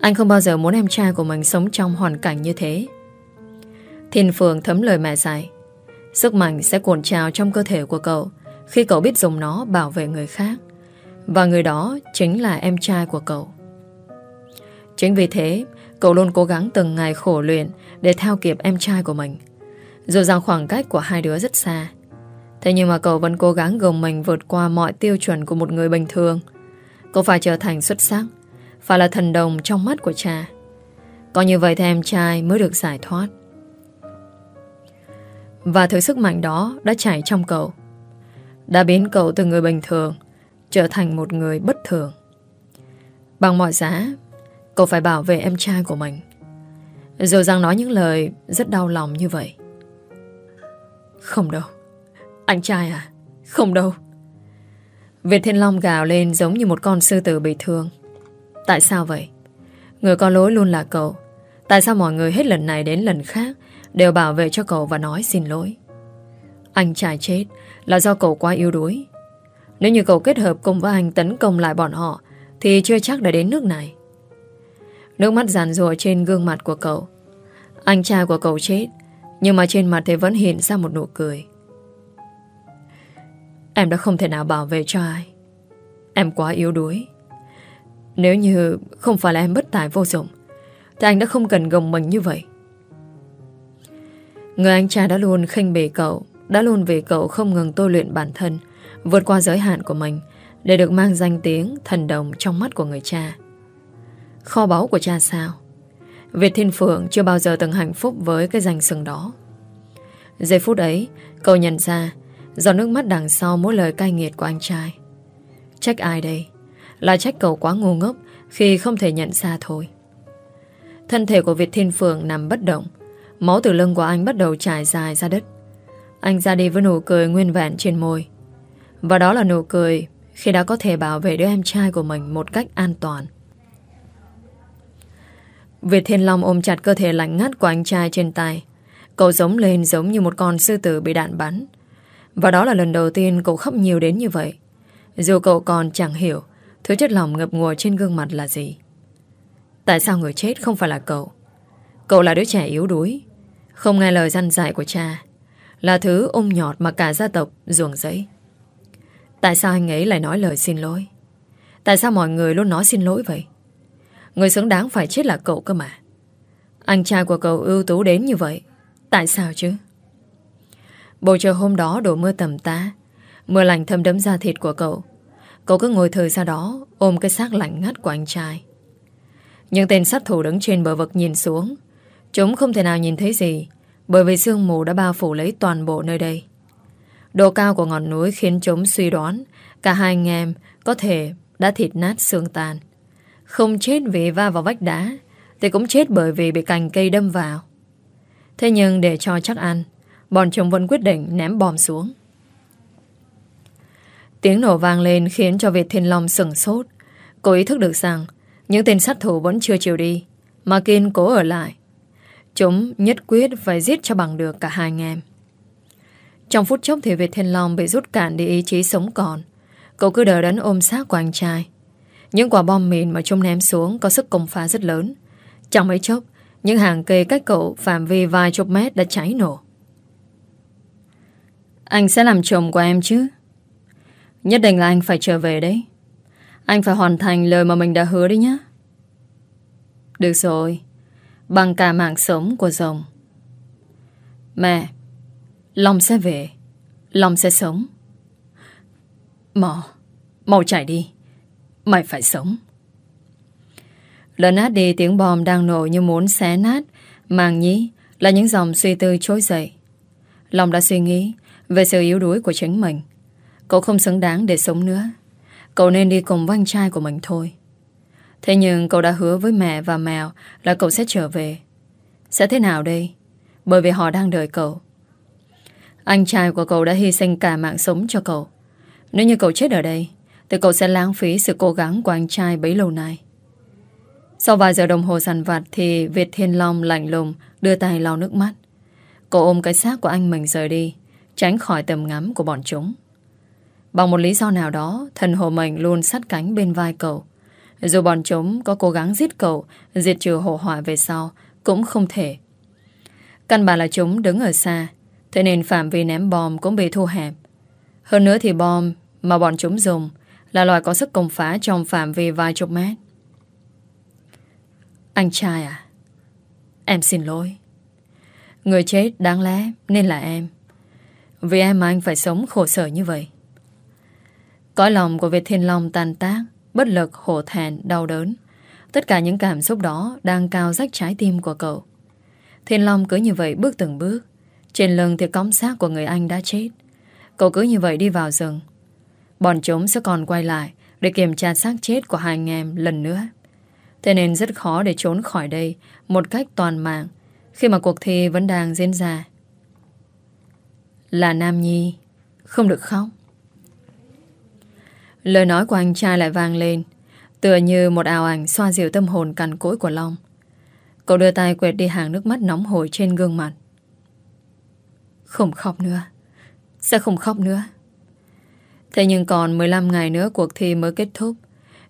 Anh không bao giờ muốn em trai của mình sống trong hoàn cảnh như thế. Thiên Phượng thấm lời mẹ dạy. Sức mạnh sẽ cuộn trào trong cơ thể của cậu khi cậu biết dùng nó bảo vệ người khác. Và người đó chính là em trai của cậu. Chính vì thế, cậu luôn cố gắng từng ngày khổ luyện để theo kịp em trai của mình. Dù rằng khoảng cách của hai đứa rất xa. Thế nhưng mà cậu vẫn cố gắng gồng mình vượt qua mọi tiêu chuẩn của một người bình thường. Cô phải trở thành xuất sắc, phải là thần đồng trong mắt của cha. Có như vậy thì em trai mới được giải thoát. Và thứ sức mạnh đó đã chảy trong cậu. Đã biến cậu từ người bình thường Trở thành một người bất thường. Bằng mọi giá Cậu phải bảo vệ em trai của mình. Dù rằng nói những lời Rất đau lòng như vậy. Không đâu. Anh trai à Không đâu. Việt Thiên Long gào lên giống như một con sư tử bị thương. Tại sao vậy? Người có lỗi luôn là cậu. Tại sao mọi người hết lần này đến lần khác Đều bảo vệ cho cậu và nói xin lỗi? Anh trai chết Là do cậu quá yếu đuối. Nếu như cậu kết hợp cùng với anh tấn công lại bọn họ, Thì chưa chắc đã đến nước này. Nước mắt giàn rùa trên gương mặt của cậu. Anh trai của cậu chết, Nhưng mà trên mặt thì vẫn hiện ra một nụ cười. Em đã không thể nào bảo vệ cho ai. Em quá yếu đuối. Nếu như không phải là em bất tài vô dụng, Thì anh đã không cần gồng mình như vậy. Người anh trai đã luôn khinh bỉ cậu, Đã luôn vì cậu không ngừng tôi luyện bản thân, Vượt qua giới hạn của mình, Để được mang danh tiếng, thần đồng trong mắt của người cha. Kho báu của cha sao? Việt Thiên Phượng chưa bao giờ từng hạnh phúc với cái danh sừng đó. Giây phút ấy, Cậu nhận ra dòng nước mắt đằng sau mỗi lời cay nghiệt của anh trai. Trách ai đây? Là trách cậu quá ngu ngốc Khi không thể nhận ra thôi. Thân thể của Việt Thiên Phượng nằm bất động. Máu từ lưng của anh bắt đầu trải dài ra đất. Anh ra đi với nụ cười nguyên vẹn trên môi. Và đó là nụ cười Khi đã có thể bảo vệ đứa em trai của mình Một cách an toàn. Việt Thiên Long ôm chặt cơ thể lạnh ngắt của anh trai trên tay. Cậu giống lên giống như một con sư tử bị đạn bắn. Và đó là lần đầu tiên cậu khóc nhiều đến như vậy. Dù cậu còn chẳng hiểu, Thứ chất lòng ngập ngùa trên gương mặt là gì. Tại sao người chết không phải là cậu? Cậu là đứa trẻ yếu đuối, Không nghe lời răn dạy của cha, Là thứ ôm nhọt mà cả gia tộc ruồng giấy Tại sao anh ấy lại nói lời xin lỗi? Tại sao mọi người luôn nói xin lỗi vậy? Người xứng đáng phải chết là cậu cơ mà. Anh trai của cậu ưu tú đến như vậy, Tại sao chứ? Bầu trời hôm đó đổ mưa tầm tá Mưa lạnh thâm đấm da thịt của cậu. Cậu cứ ngồi thời ra đó, Ôm cái xác lạnh ngắt của anh trai. Những tên sát thủ đứng trên bờ vực nhìn xuống. Chúng không thể nào nhìn thấy gì, Bởi vì sương mù đã bao phủ lấy toàn bộ nơi đây. Độ cao của ngọn núi khiến chúng suy đoán, Cả hai anh em có thể đã thịt nát xương tàn Không chết vì va vào vách đá, Thì cũng chết bởi vì bị cành cây đâm vào. Thế nhưng để cho chắc ăn Bọn chúng vẫn quyết định ném bom xuống. Tiếng nổ vang lên khiến cho Việt Thiên Long sừng sốt. Cô ý thức được rằng, Những tên sát thủ vẫn chưa chịu đi, Mà Kiên cố ở lại. Chúng nhất quyết phải giết cho bằng được cả hai anh em. Trong phút chốc thì Việt Thiên Long bị rút cạn đi ý chí sống còn. Cậu cứ đỡ đấn ôm xác của anh trai. Những quả bom mìn mà chúng ném xuống Có sức công phá rất lớn. Trong mấy chốc, Những hàng cây cách cậu phạm vi vài chục mét đã cháy nổ. Anh sẽ làm chồng của em chứ? Nhất định là anh phải trở về đấy. Anh phải hoàn thành lời mà mình đã hứa đấy nhé Được rồi. Bằng cả mạng sống của rồng. Mẹ, Long sẽ về. Long sẽ sống. Mò, Mau chạy đi. Mày phải sống. Lần nát đi tiếng bom đang nổ như muốn xé nát. Màng nhí Là những dòng suy tư trối dậy. Long đã suy nghĩ về sự yếu đuối của chính mình. Cậu không xứng đáng để sống nữa. Cậu nên đi cùng với anh trai của mình thôi. Thế nhưng cậu đã hứa với mẹ và mèo Là cậu sẽ trở về. Sẽ thế nào đây? Bởi vì họ đang đợi cậu. Anh trai của cậu đã hy sinh cả mạng sống cho cậu. Nếu như cậu chết ở đây, Thì cậu sẽ lãng phí sự cố gắng của anh trai bấy lâu nay. Sau vài giờ đồng hồ sàn vặt Thì Việt Thiên Long lạnh lùng Đưa tay lau nước mắt. Cậu ôm cái xác của anh mình rời đi. Tránh khỏi tầm ngắm của bọn chúng Bằng một lý do nào đó, thần hồ mệnh luôn sát cánh bên vai cậu. Dù bọn chúng có cố gắng giết cậu, diệt trừ hồ hỏa về sau, cũng không thể. Căn bản là chúng đứng ở xa, thế nên phạm vi ném bom cũng bị thu hẹp. Hơn nữa thì bom mà bọn chúng dùng là loại có sức công phá trong phạm vi vài chục mét. Anh trai à? Em xin lỗi. Người chết đáng lẽ nên là em. Vì em mà anh phải sống khổ sở như vậy. Cõi lòng của Việt Thiên Long tàn tác, bất lực, hổ thẹn, đau đớn. Tất cả những cảm xúc đó đang cao rách trái tim của cậu. Thiên Long cứ như vậy bước từng bước. Trên lưng thì cõng xác của người anh đã chết. Cậu cứ như vậy đi vào rừng. Bọn chúng sẽ còn quay lại để kiểm tra xác chết của hai anh em lần nữa. Thế nên rất khó để trốn khỏi đây một cách toàn mạng khi mà cuộc thi vẫn đang diễn ra. Là Nam Nhi, không được khóc. Lời nói của anh trai lại vang lên Tựa như một ảo ảnh xoa dịu tâm hồn cằn cỗi của Long. Cậu đưa tay quẹt đi hàng nước mắt nóng hổi trên gương mặt. Không khóc nữa. Sẽ không khóc nữa. Thế nhưng còn 15 ngày nữa cuộc thi mới kết thúc.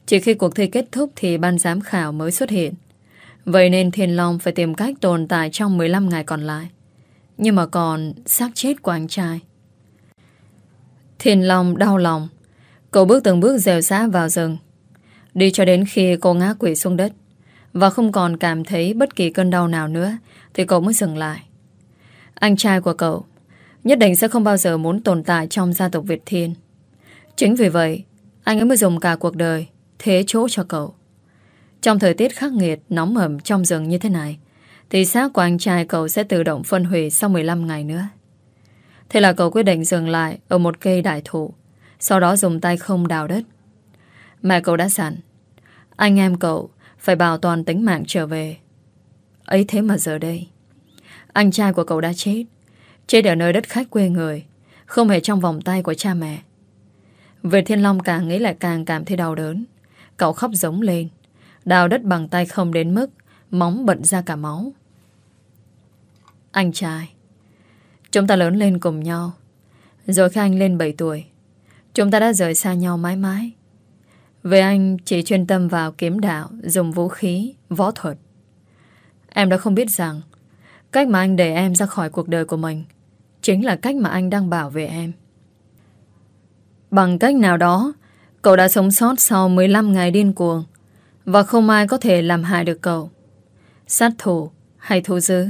Chỉ khi cuộc thi kết thúc thì ban giám khảo mới xuất hiện. Vậy nên Thiên Long phải tìm cách tồn tại trong 15 ngày còn lại. Nhưng mà còn xác chết của anh trai. Thiên Long đau lòng. Cậu bước từng bước dèo xá vào rừng. Đi cho đến khi cô ngã quỷ xuống đất. Và không còn cảm thấy bất kỳ cơn đau nào nữa, Thì cậu mới dừng lại. Anh trai của cậu Nhất định sẽ không bao giờ muốn tồn tại trong gia tộc Việt Thiên. Chính vì vậy, Anh ấy mới dùng cả cuộc đời Thế chỗ cho cậu. Trong thời tiết khắc nghiệt, Nóng ẩm trong rừng như thế này thì xác của anh trai cậu sẽ tự động phân hủy Sau 15 ngày nữa. Thế là cậu quyết định dừng lại Ở một cây đại thụ, sau đó dùng tay không đào đất. Mẹ cậu đã dặn, Anh em cậu phải bảo toàn tính mạng trở về. Ấy thế mà giờ đây, Anh trai của cậu đã chết Chết ở nơi đất khách quê người, Không hề trong vòng tay của cha mẹ. Việt Thiên Long càng nghĩ lại càng cảm thấy đau đớn. Cậu khóc giống lên, Đào đất bằng tay không đến mức Móng bận ra cả máu. Anh trai Chúng ta lớn lên cùng nhau. Rồi khi anh lên 7 tuổi Chúng ta đã rời xa nhau mãi mãi. Về anh chỉ chuyên tâm vào kiếm đạo Dùng vũ khí, võ thuật. Em đã không biết rằng Cách mà anh để em ra khỏi cuộc đời của mình Chính là cách mà anh đang bảo vệ em. Bằng cách nào đó Cậu đã sống sót sau 15 ngày điên cuồng Và không ai có thể làm hại được cậu. Sát thủ hay thu dư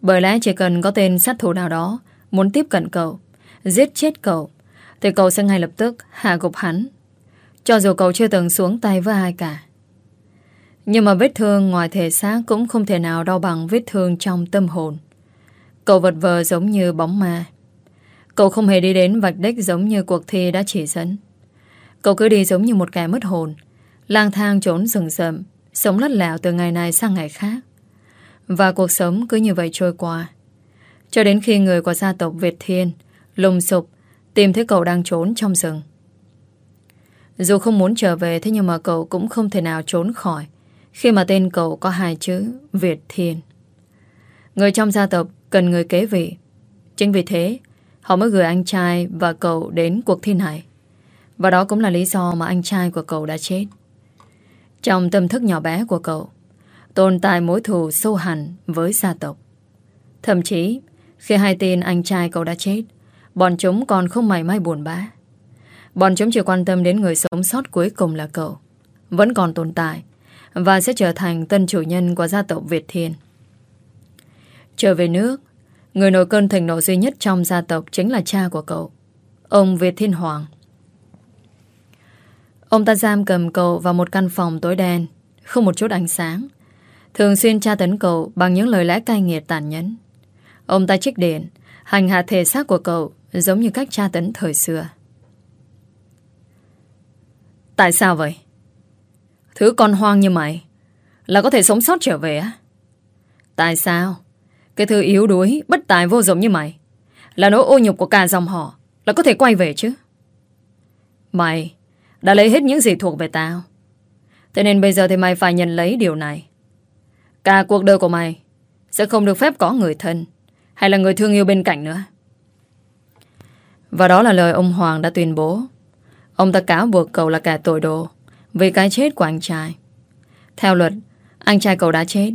Bởi lẽ chỉ cần có tên sát thủ nào đó muốn tiếp cận cậu, giết chết cậu, thì cậu sẽ ngay lập tức hạ gục hắn. Cho dù cậu chưa từng xuống tay với ai cả. Nhưng mà vết thương ngoài thể xác cũng không thể nào đau bằng vết thương trong tâm hồn. Cậu vật vờ giống như bóng ma. Cậu không hề đi đến vạch đích giống như cuộc thi đã chỉ dẫn. Cậu cứ đi giống như một kẻ mất hồn, lang thang trốn rừng rậm, sống lất lẹo từ ngày này sang ngày khác. Và cuộc sống cứ như vậy trôi qua. Cho đến khi người của gia tộc Việt Thiên lùng sục tìm thấy cậu đang trốn trong rừng. Dù không muốn trở về thế nhưng mà cậu cũng không thể nào trốn khỏi khi mà tên cậu có hai chữ Việt Thiên. Người trong gia tộc cần người kế vị. Chính vì thế, họ mới gửi anh trai và cậu đến cuộc thi này. Và đó cũng là lý do mà anh trai của cậu đã chết. Trong tâm thức nhỏ bé của cậu, tồn tại mối thù sâu hẳn với gia tộc. Thậm chí, khi hai tin anh trai cậu đã chết, bọn chúng còn không mảy may buồn bã. Bọn chúng chỉ quan tâm đến người sống sót cuối cùng là cậu. Vẫn còn tồn tại và sẽ trở thành tân chủ nhân của gia tộc Việt Thiên. Trở về nước, người nổi cơn thành nộ duy nhất trong gia tộc chính là cha của cậu, ông Việt Thiên Hoàng. Ông ta giam cầm cậu vào một căn phòng tối đen, không một chút ánh sáng. Thường xuyên tra tấn cậu bằng những lời lẽ cay nghiệt tàn nhẫn. Ông ta trích điện, hành hạ thể xác của cậu giống như cách tra tấn thời xưa. Tại sao vậy? Thứ con hoang như mày là có thể sống sót trở về á? Tại sao? Cái thứ yếu đuối, bất tài vô dụng như mày là nỗi ô nhục của cả dòng họ là có thể quay về chứ? Mày đã lấy hết những gì thuộc về tao. Thế nên bây giờ thì mày phải nhận lấy điều này. Cả cuộc đời của mày sẽ không được phép có người thân hay là người thương yêu bên cạnh nữa. Và đó là lời ông Hoàng đã tuyên bố. Ông ta cáo buộc cậu là kẻ tội đồ vì cái chết của anh trai. Theo luật, anh trai cậu đã chết,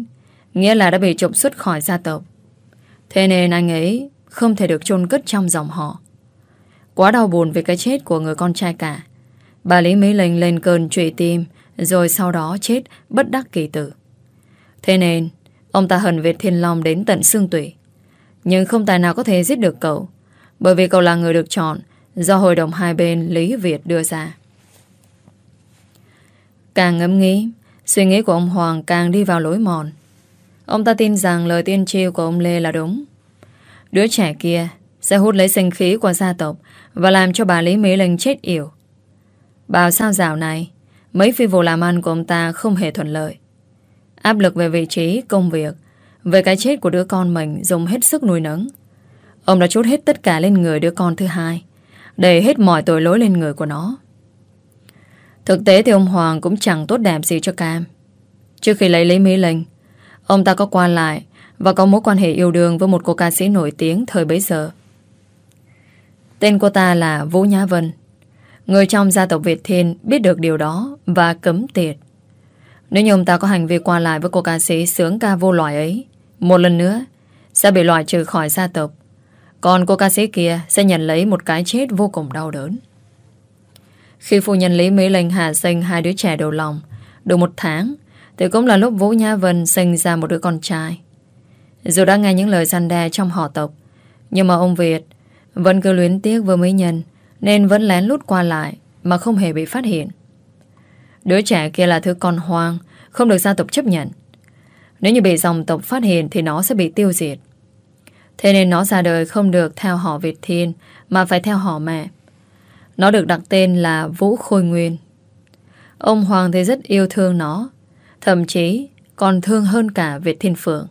nghĩa là đã bị trục xuất khỏi gia tộc. Thế nên anh ấy không thể được chôn cất trong dòng họ. Quá đau buồn vì cái chết của người con trai cả. Bà Lý Mỹ Linh lên cơn trụy tim rồi sau đó chết bất đắc kỳ tử. Thế nên, ông ta hận Việt Thiên Long đến tận xương tủy. Nhưng không tài nào có thể giết được cậu bởi vì cậu là người được chọn do hội đồng hai bên Lý Việt đưa ra. Càng ngẫm nghĩ, suy nghĩ của ông Hoàng càng đi vào lối mòn. Ông ta tin rằng lời tiên triêu của ông Lê là đúng. Đứa trẻ kia sẽ hút lấy sinh khí của gia tộc và làm cho bà Lý Mỹ Linh chết yểu. Bảo sao dạo này, mấy phi vụ làm ăn của ông ta không hề thuận lợi. Áp lực về vị trí, công việc, về cái chết của đứa con mình dùng hết sức nuôi nấng. Ông đã chút hết tất cả lên người đứa con thứ hai, để hết mọi tội lỗi lên người của nó. Thực tế thì ông Hoàng cũng chẳng tốt đẹp gì cho Cam. Trước khi lấy Lý Mỹ Linh, ông ta có qua lại và có mối quan hệ yêu đương với một cô ca sĩ nổi tiếng thời bấy giờ. Tên cô ta là Vũ Nhã Vân. Người trong gia tộc Việt Thiên biết được điều đó và cấm tiệt. Nếu như ông ta có hành vi qua lại với cô ca sĩ sướng ca vô loại ấy, một lần nữa sẽ bị loại trừ khỏi gia tộc. Còn cô ca sĩ kia sẽ nhận lấy một cái chết vô cùng đau đớn. Khi phu nhân Lý Mỹ Linh hạ sinh hai đứa trẻ đầu lòng, được một tháng, thì cũng là lúc Vũ Nhã Vân sinh ra một đứa con trai. Dù đã nghe những lời gian đe trong họ tộc, nhưng mà ông Việt vẫn cứ luyến tiếc với mỹ nhân, nên vẫn lén lút qua lại mà không hề bị phát hiện. Đứa trẻ kia là thứ con hoang, không được gia tộc chấp nhận. Nếu như bị dòng tộc phát hiện thì nó sẽ bị tiêu diệt. Thế nên nó ra đời không được theo họ Việt Thiên mà phải theo họ mẹ. Nó được đặt tên là Vũ Khôi Nguyên. Ông Hoàng thì rất yêu thương nó, thậm chí còn thương hơn cả Việt Thiên Phượng.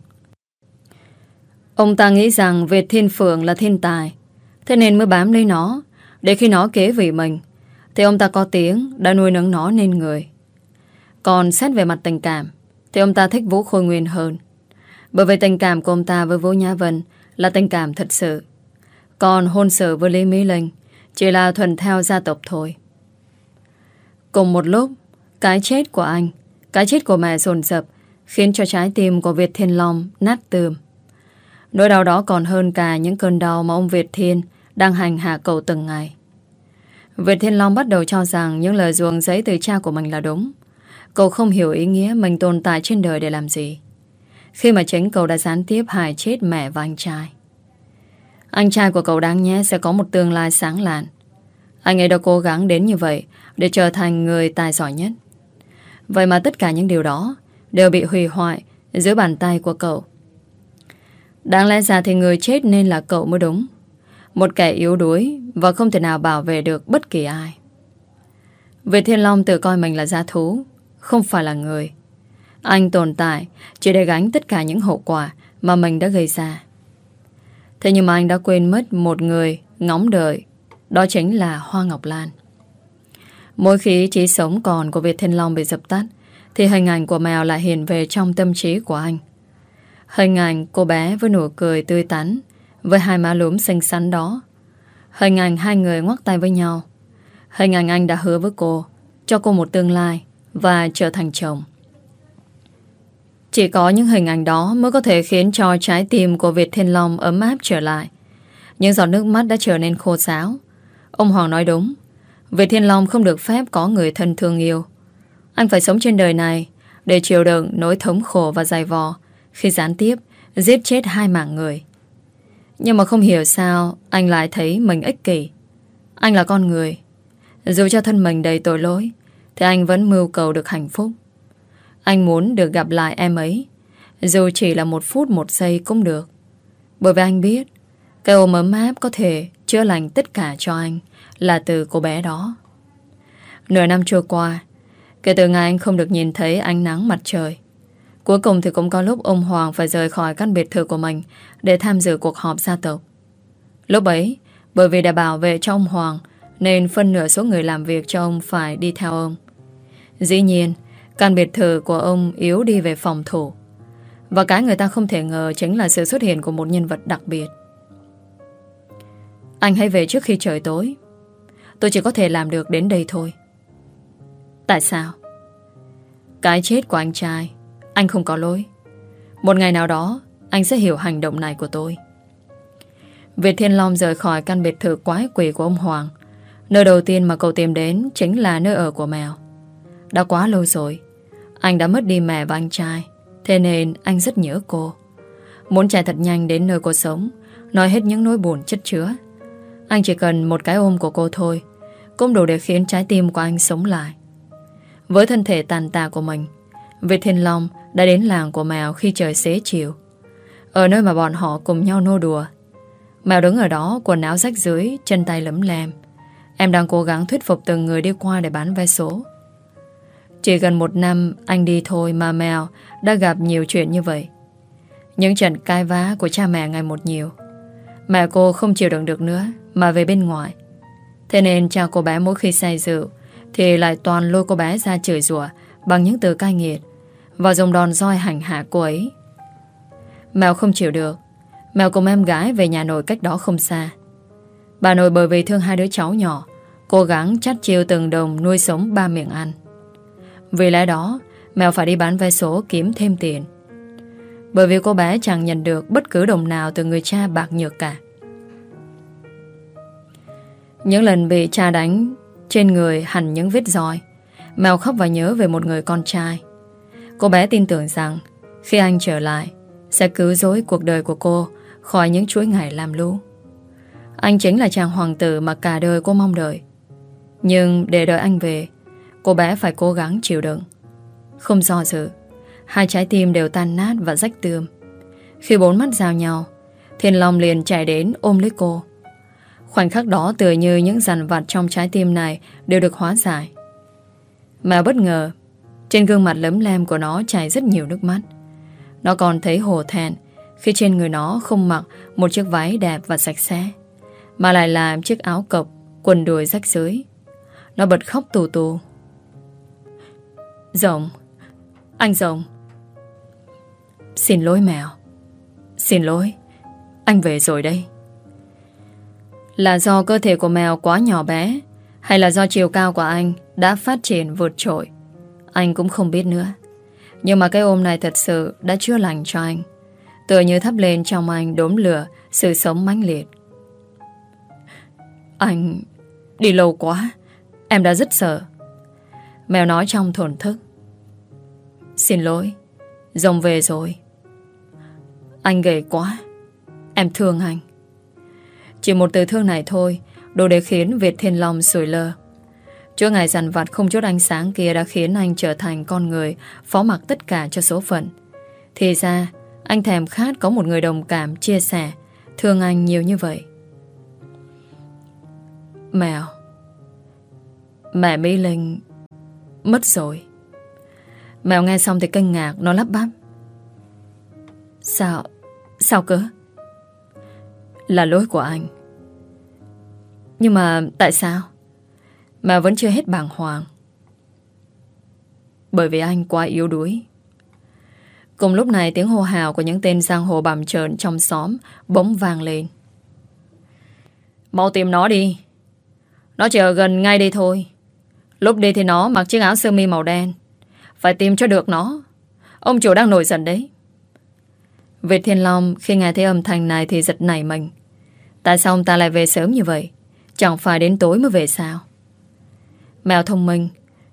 Ông ta nghĩ rằng Việt Thiên Phượng là thiên tài, thế nên mới bám lấy nó, để khi nó kế vị mình, thì ông ta có tiếng đã nuôi nấng nó nên người. Còn xét về mặt tình cảm, thì ông ta thích Vũ Khôi Nguyên hơn. Bởi vì tình cảm của ông ta với Vũ Nhã Vân là tình cảm thật sự. Còn hôn sự với Lý Mỹ Linh chỉ là thuần theo gia tộc thôi. Cùng một lúc, cái chết của anh, cái chết của mẹ dồn dập khiến cho trái tim của Việt Thiên Long nát tươm. Nỗi đau đó còn hơn cả những cơn đau mà ông Việt Thiên đang hành hạ cậu từng ngày. Việt Thiên Long bắt đầu cho rằng những lời ruồng giấy từ cha của mình là đúng. Cậu không hiểu ý nghĩa mình tồn tại trên đời để làm gì. Khi mà chính cậu đã gián tiếp hại chết mẹ và anh trai. Anh trai của cậu đáng nhé sẽ có một tương lai sáng lạn. Anh ấy đã cố gắng đến như vậy để trở thành người tài giỏi nhất. Vậy mà tất cả những điều đó đều bị hủy hoại dưới bàn tay của cậu. Đáng lẽ ra thì người chết nên là cậu mới đúng. Một kẻ yếu đuối và không thể nào bảo vệ được bất kỳ ai. Việt Thiên Long tự coi mình là gia thú, không phải là người. Anh tồn tại chỉ để gánh tất cả những hậu quả mà mình đã gây ra. Thế nhưng mà anh đã quên mất một người ngóng đợi, đó chính là Hoa Ngọc Lan. Mỗi khi trí sống còn của Việt Thiên Long bị dập tắt, thì hình ảnh của mèo lại hiện về trong tâm trí của anh. Hình ảnh cô bé với nụ cười tươi tắn, với hai má lúm xinh xắn đó. Hình ảnh hai người ngoắc tay với nhau. Hình ảnh anh đã hứa với cô, cho cô một tương lai và trở thành chồng. Chỉ có những hình ảnh đó mới có thể khiến cho trái tim của Việt Thiên Long ấm áp trở lại. Những giọt nước mắt đã trở nên khô sáo. Ông Hoàng nói đúng. Việt Thiên Long không được phép có người thân thương yêu. Anh phải sống trên đời này để chịu đựng nỗi thống khổ và dài vò khi gián tiếp giết chết hai mạng người. Nhưng mà không hiểu sao anh lại thấy mình ích kỷ. Anh là con người. Dù cho thân mình đầy tội lỗi, thì anh vẫn mưu cầu được hạnh phúc. Anh muốn được gặp lại em ấy, Dù chỉ là một phút một giây cũng được Bởi vì anh biết, Cái ôm ấm áp có thể chữa lành tất cả cho anh Là từ cô bé đó Nửa năm trôi qua, Kể từ ngày anh không được nhìn thấy ánh nắng mặt trời Cuối cùng thì cũng có lúc ông Hoàng phải rời khỏi căn biệt thự của mình để tham dự cuộc họp gia tộc. Lúc ấy, bởi vì đã bảo vệ cho ông Hoàng nên phân nửa số người làm việc cho ông phải đi theo ông. Dĩ nhiên, Căn biệt thự của ông yếu đi về phòng thủ Và cái người ta không thể ngờ Chính là sự xuất hiện của một nhân vật đặc biệt Anh hãy về trước khi trời tối Tôi chỉ có thể làm được đến đây thôi Tại sao? Cái chết của anh trai anh không có lỗi. Một ngày nào đó, Anh sẽ hiểu hành động này của tôi. Việt Thiên Long rời khỏi căn biệt thự quái quỷ của ông Hoàng. Nơi đầu tiên mà cậu tìm đến Chính là nơi ở của mèo. Đã quá lâu rồi, anh đã mất đi mẹ và anh trai, Thế nên anh rất nhớ cô. Muốn chạy thật nhanh đến nơi cô sống, Nói hết những nỗi buồn chất chứa. Anh chỉ cần một cái ôm của cô thôi, Cũng đủ để khiến trái tim của anh sống lại. Với thân thể tàn tạ của mình, Việt Thiên Long đã đến làng của mèo khi trời xế chiều Ở nơi mà bọn họ cùng nhau nô đùa Mèo đứng ở đó, quần áo rách dưới, Chân tay lấm lem Em đang cố gắng thuyết phục từng người đi qua để bán vé số chỉ gần một năm, anh đi thôi mà mèo đã gặp nhiều chuyện như vậy. Những trận cai vá của cha mẹ ngày một nhiều. Mẹ cô không chịu đựng được nữa, mà về bên ngoài. Thế nên cha cô bé mỗi khi say rượu, thì lại toàn lôi cô bé ra chửi rủa bằng những từ cai nghiệt và dùng đòn roi hành hạ cô ấy. Mèo không chịu được. Mèo cùng em gái về nhà nội cách đó không xa. Bà nội bởi vì thương hai đứa cháu nhỏ, cố gắng chắt chiêu từng đồng nuôi sống ba miệng ăn. Vì lẽ đó, Mèo phải đi bán vé số kiếm thêm tiền Bởi vì cô bé chẳng nhận được Bất cứ đồng nào từ người cha bạc nhược cả Những lần bị cha đánh, Trên người hẳn những vết roi Mèo khóc và nhớ về một người con trai Cô bé tin tưởng rằng Khi anh trở lại Sẽ cứu rỗi cuộc đời của cô Khỏi những chuỗi ngày làm lũ. Anh chính là chàng hoàng tử mà cả đời cô mong đợi. Nhưng để đợi anh về Cô bé phải cố gắng chịu đựng. Không do dự Hai trái tim đều tan nát và rách tươm. Khi bốn mắt giao nhau Thiên Long liền chạy đến ôm lấy cô. Khoảnh khắc đó tựa như những dằn vặt trong trái tim này đều được hóa giải. Mà bất ngờ, trên gương mặt lấm lem của nó chảy rất nhiều nước mắt. Nó còn thấy hổ thẹn khi trên người nó không mặc một chiếc váy đẹp và sạch sẽ, mà lại là chiếc áo cộc, quần đùi rách rưới. Nó bật khóc tù tù. Rồng Anh Rồng Xin lỗi mèo Xin lỗi Anh về rồi đây Là do cơ thể của mèo quá nhỏ bé Hay là do chiều cao của anh Đã phát triển vượt trội anh cũng không biết nữa. Nhưng mà cái ôm này thật sự đã chữa lành cho anh. Tựa như thắp lên trong anh đốm lửa, Sự sống mãnh liệt. Anh, Đi lâu quá, Em đã rất sợ. Mèo nói trong thổn thức. Xin lỗi, Rồng về rồi. Anh gầy quá, Em thương anh. Chỉ một từ thương này thôi, Đủ để khiến Việt Thiên Long sủi lơ. Chúa ngày dằn vặt không chút ánh sáng kia Đã khiến anh trở thành con người, Phó mặc tất cả cho số phận. Thì ra, anh thèm khát có một người đồng cảm Chia sẻ, Thương anh nhiều như vậy. Mèo Mẹ Mỹ Linh, Mất rồi. Mèo nghe xong thì kinh ngạc, Nó lắp bắp. Sao Sao cơ? Là lỗi của anh. Nhưng mà tại sao? Mà vẫn chưa hết bàng hoàng. Bởi vì anh quá yếu đuối. Cùng lúc này tiếng hô hào Của những tên giang hồ bằm trợn trong xóm Bỗng vang lên. Mau tìm nó đi. Nó chờ gần ngay đây thôi. Lúc đi thì nó mặc chiếc áo sơ mi màu đen. Phải tìm cho được nó. Ông chủ đang nổi giận đấy. Việt Thiên Long khi nghe thấy âm thanh này Thì giật nảy mình. Tại sao ông ta lại về sớm như vậy? Chẳng phải đến tối mới về sao? Mèo thông minh.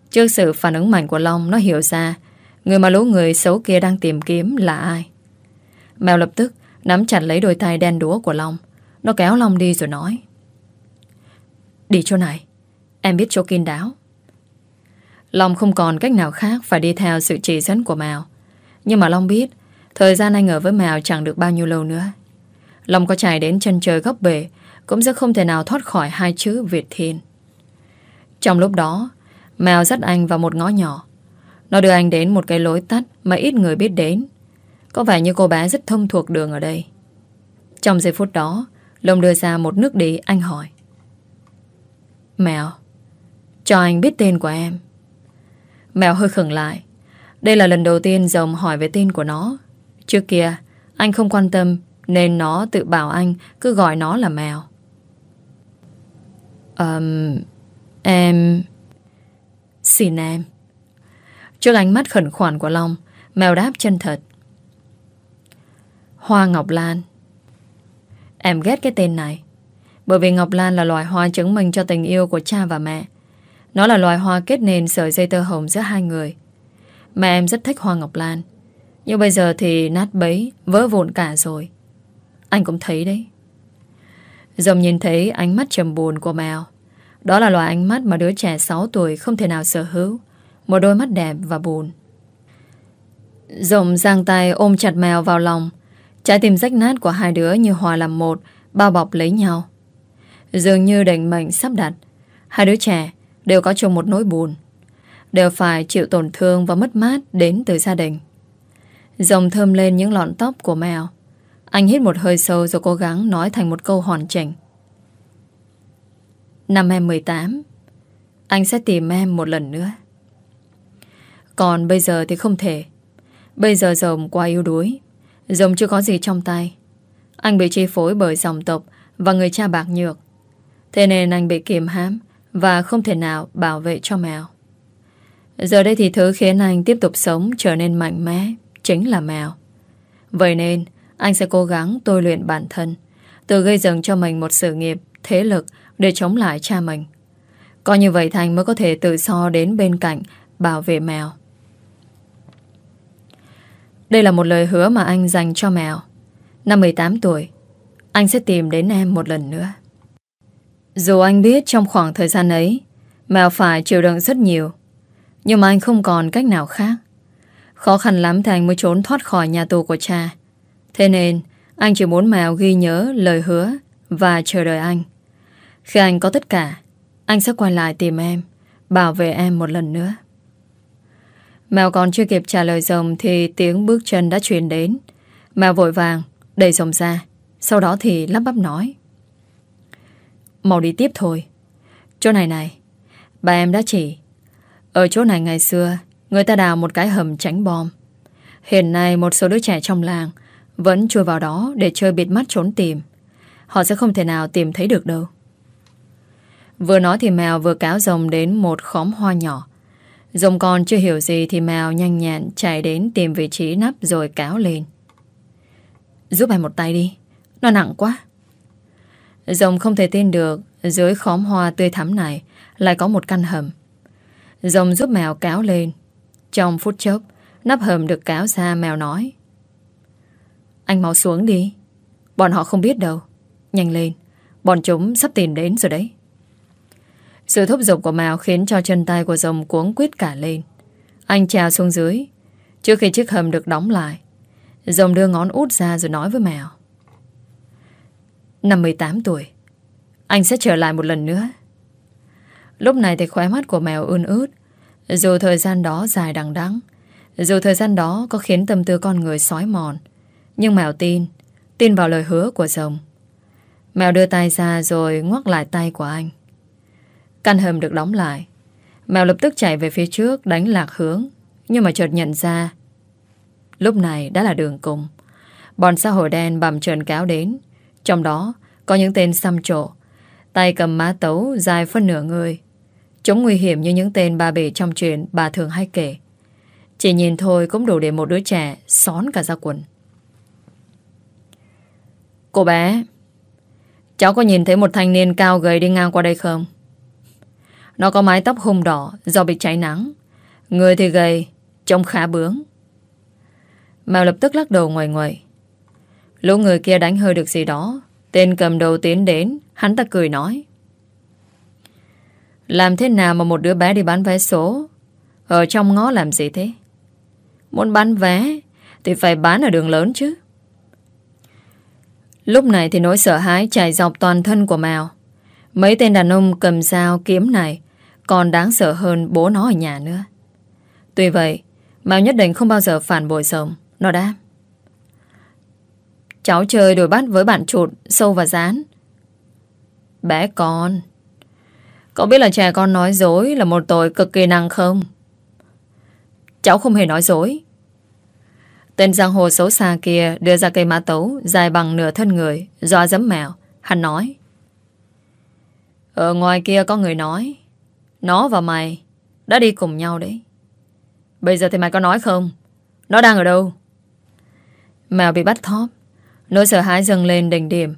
Trước sự phản ứng mạnh của Long, Nó hiểu ra Người mà lũ người xấu kia đang tìm kiếm là ai. Mèo lập tức Nắm chặt lấy đôi tay đen đúa của Long. Nó kéo Long đi rồi nói, Đi chỗ này, Em biết chỗ kín đáo Long không còn cách nào khác Phải đi theo sự chỉ dẫn của Mèo. Nhưng mà Long biết Thời gian anh ở với Mèo chẳng được bao nhiêu lâu nữa. Long có chạy đến chân trời góc bể, Cũng sẽ không thể nào thoát khỏi hai chữ Việt Thiên. Trong lúc đó Mèo dắt anh vào một ngõ nhỏ. Nó đưa anh đến một cái lối tắt Mà ít người biết đến. Có vẻ như cô bé rất thông thuộc đường ở đây. Trong giây phút đó Lông đưa ra một nước đi anh hỏi. Mèo Cho anh biết tên của em. Mèo hơi khẩn lại. Đây là lần đầu tiên Rồng hỏi về tên của nó. Trước kia Anh không quan tâm Nên nó tự bảo anh Cứ gọi nó là mèo um, Em Xin em. Trước ánh mắt khẩn khoản của Long, Mèo đáp chân thật. Hoa Ngọc Lan. Em ghét cái tên này, Bởi vì Ngọc Lan là loài hoa chứng minh cho tình yêu của cha và mẹ. Nó là loài hoa kết nền sợi dây tơ hồng giữa hai người. Mẹ em rất thích hoa Ngọc Lan, Nhưng bây giờ thì nát bấy, Vỡ vụn cả rồi. Anh cũng thấy đấy. Dòng nhìn thấy ánh mắt trầm buồn của mèo đó là loại ánh mắt mà đứa trẻ 6 tuổi Không thể nào sở hữu. Một đôi mắt đẹp và buồn. Rồng giang tay ôm chặt mèo vào lòng. Trái tim rách nát của hai đứa như hòa làm một, Bao bọc lấy nhau. Dường như định mệnh sắp đặt. Hai đứa trẻ đều có chung một nỗi buồn. Đều phải chịu tổn thương và mất mát Đến từ gia đình. Rồng thơm lên những lọn tóc của mèo. Anh hít một hơi sâu rồi cố gắng Nói thành một câu hoàn chỉnh. Năm em 18 Anh sẽ tìm em một lần nữa. Còn bây giờ thì không thể. Bây giờ Rồng quá yếu đuối, Rồng chưa có gì trong tay. Anh bị chi phối bởi dòng tộc Và người cha bạc nhược. Thế nên anh bị kiềm hãm Và không thể nào bảo vệ cho mèo. Giờ đây thì thứ khiến anh tiếp tục sống Trở nên mạnh mẽ Chính là mèo. Vậy nên anh sẽ cố gắng tôi luyện bản thân, Tự gây dựng cho mình một sự nghiệp Thế lực để chống lại cha mình Có như vậy Thành mới có thể tự so đến bên cạnh Bảo vệ mèo đây là một lời hứa mà anh dành cho mèo. Năm 18 tuổi, anh sẽ tìm đến em một lần nữa. Dù anh biết trong khoảng thời gian ấy, mèo phải chịu đựng rất nhiều, nhưng mà anh không còn cách nào khác. Khó khăn lắm thì anh mới trốn thoát khỏi nhà tù của cha. Thế nên, anh chỉ muốn mèo ghi nhớ lời hứa và chờ đợi anh. Khi anh có tất cả, anh sẽ quay lại tìm em, bảo vệ em một lần nữa. Mèo còn chưa kịp trả lời rồng Thì tiếng bước chân đã truyền đến. Mèo vội vàng đẩy rồng ra Sau đó thì lắp bắp nói. Mau đi tiếp thôi. Chỗ này này Bà em đã chỉ. Ở chỗ này ngày xưa Người ta đào một cái hầm tránh bom. Hiện nay một số đứa trẻ trong làng Vẫn chui vào đó để chơi bịt mắt trốn tìm. Họ sẽ không thể nào tìm thấy được đâu Vừa nói thì mèo vừa cáo rồng đến một khóm hoa nhỏ rồng con chưa hiểu gì thì Mèo nhanh nhẹn chạy đến tìm vị trí nắp rồi cáo lên. Giúp em một tay đi. Nó nặng quá. rồng không thể tin được dưới khóm hoa tươi thắm này lại có một căn hầm. rồng giúp mèo cáo lên. Trong phút chốc, nắp hầm được cáo ra mèo nói. Anh mau xuống đi. Bọn họ không biết đâu. Nhanh lên. Bọn chúng sắp tìm đến rồi đấy. Sự thúc giục của Mèo khiến cho chân tay của rồng cuống quýt cả lên. Anh trèo xuống dưới. Trước khi chiếc hầm được đóng lại, rồng đưa ngón út ra rồi nói với Mèo. Năm 18 tuổi, anh sẽ trở lại một lần nữa. Lúc này thì khóe mắt của Mèo ươn ướt. Dù thời gian đó dài đằng đắng, dù thời gian đó có khiến tâm tư con người sói mòn, nhưng Mèo tin, tin vào lời hứa của rồng. Mèo đưa tay ra rồi ngoắc lại tay của anh. Căn hầm được đóng lại. Mèo lập tức chạy về phía trước, đánh lạc hướng. Nhưng mà chợt nhận ra, Lúc này đã là đường cùng Bọn xã hội đen bầm trần cáo đến Trong đó, có những tên xăm trộ Tay cầm má tấu dài phân nửa người Chúng nguy hiểm như những tên ba bể trong chuyện bà thường hay kể Chỉ nhìn thôi cũng đủ để một đứa trẻ xón cả ra quần Cô bé Cháu có nhìn thấy một thanh niên cao gầy đi ngang qua đây không? Nó có mái tóc hung đỏ do bị cháy nắng. Người thì gầy, trông khá bướng. Mèo lập tức lắc đầu ngoài ngoài. Lúc người kia đánh hơi được gì đó, tên cầm đầu tiến đến, hắn ta cười nói. Làm thế nào mà một đứa bé đi bán vé số Ở trong ngõ làm gì thế Muốn bán vé Thì phải bán ở đường lớn chứ Lúc này thì nỗi sợ hãi chạy dọc toàn thân của Mèo Mấy tên đàn ông cầm dao kiếm này còn đáng sợ hơn bố nó ở nhà nữa. Tuy vậy mèo nhất định không bao giờ phản bội sống Nó đáp, Cháu chơi đổi bắt với bạn chuột Sâu và rán Bé con, Cậu biết là trẻ con nói dối Là một tội cực kỳ nặng không? Cháu không hề nói dối. Tên giang hồ xấu xa kia Đưa ra cây mã tấu Dài bằng nửa thân người Dọa dấm mèo Hắn nói Ở ngoài kia có người nói nó và mày đã đi cùng nhau đấy. Bây giờ thì mày có nói không? Nó đang ở đâu? Mèo bị bắt thóp. Nỗi sợ hãi dâng lên đỉnh điểm.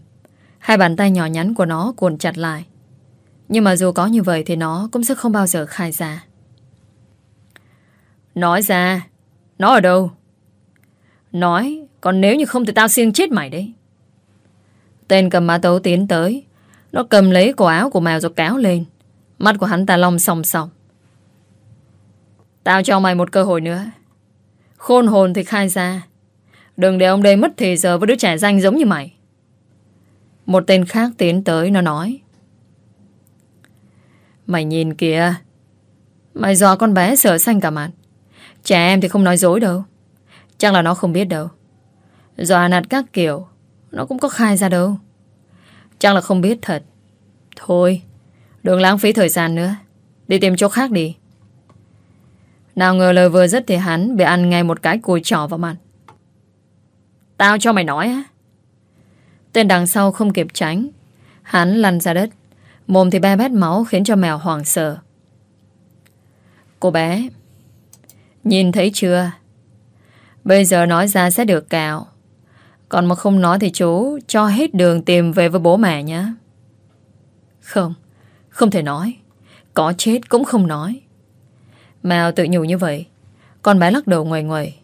Hai bàn tay nhỏ nhắn của nó cuộn chặt lại. Nhưng mà dù có như vậy thì nó cũng sẽ không bao giờ khai ra. Nói ra, nó ở đâu? Nói, còn nếu như không thì tao xiên chết mày đấy. Tên cầm mã tấu tiến tới. Nó cầm lấy cổ áo của mèo rồi kéo lên. Mắt của hắn ta long sòng sòng Tao cho mày một cơ hội nữa. Khôn hồn thì khai ra. Đừng để ông đây mất thời giờ với đứa trẻ danh giống như mày. Một tên khác tiến tới nó nói. Mày nhìn kìa. Mày dò con bé sợ xanh cả mặt. Trẻ em thì không nói dối đâu. Chắc là nó không biết đâu. Dọa nạt các kiểu, Nó cũng có khai ra đâu. Chắc là không biết thật. Thôi, Đừng lãng phí thời gian nữa. Đi tìm chỗ khác đi. Nào ngờ lời vừa dứt thì hắn Bị ăn ngay một cái cùi trỏ vào mặt. Tao cho mày nói á. Tên đằng sau không kịp tránh, Hắn lăn ra đất. Mồm thì be bét máu khiến cho mèo hoảng sợ. Cô bé, Nhìn thấy chưa? Bây giờ nói ra sẽ được cào Còn mà không nói thì chú Cho hết đường tìm về với bố mẹ nhé. Không không thể nói. Có chết cũng không nói. Mèo tự nhủ như vậy. Con bé lắc đầu ngoài ngoài.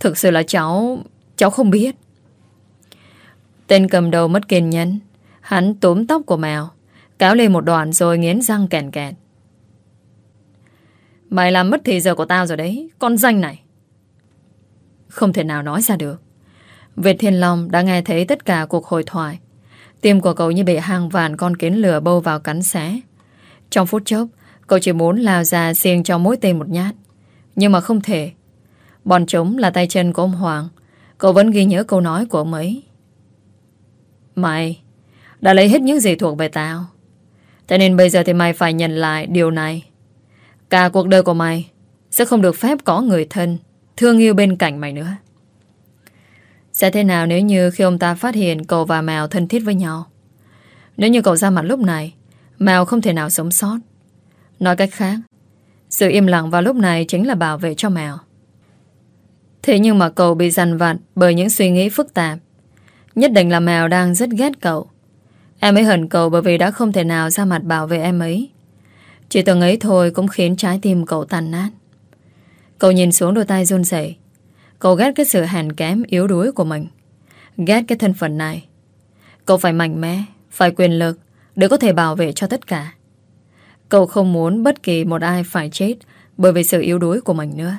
Thực sự là cháu Cháu không biết. Tên cầm đầu mất kiên nhẫn. Hắn túm tóc của mèo Cáo lên một đoạn rồi nghiến răng kèn kẹt. Mày làm mất thì giờ của tao rồi đấy Con danh này Không thể nào nói ra được Việt Thiên Long đã nghe thấy tất cả cuộc hội thoại Tim của cậu như bị hàng vạn con kiến lửa bâu vào cắn xé. Trong phút chốc, cậu chỉ muốn lao ra xiên cho mỗi tên một nhát. Nhưng mà không thể. Bọn chúng là tay chân của ông Hoàng. Cậu vẫn ghi nhớ câu nói của ông ấy. Mày đã lấy hết những gì thuộc về tao. Thế nên bây giờ thì mày phải nhận lại điều này. Cả cuộc đời của mày sẽ không được phép có người thân, thương yêu bên cạnh mày nữa. Sẽ thế nào nếu như khi ông ta phát hiện cậu và Mèo thân thiết với nhau? Nếu như cậu ra mặt lúc này, Mèo không thể nào sống sót. Nói cách khác, sự im lặng vào lúc này chính là bảo vệ cho Mèo. Thế nhưng mà cậu bị dằn vặt bởi những suy nghĩ phức tạp. Nhất định là Mèo đang rất ghét cậu. Em ấy hận cậu bởi vì đã không thể nào ra mặt bảo vệ em ấy. Chỉ từng ấy thôi cũng khiến trái tim cậu tàn nát. Cậu nhìn xuống đôi tay run rẩy Cậu ghét cái sự hèn kém yếu đuối của mình Ghét cái thân phận này Cậu phải mạnh mẽ, phải quyền lực để có thể bảo vệ cho tất cả. Cậu không muốn bất kỳ một ai phải chết bởi vì sự yếu đuối của mình nữa.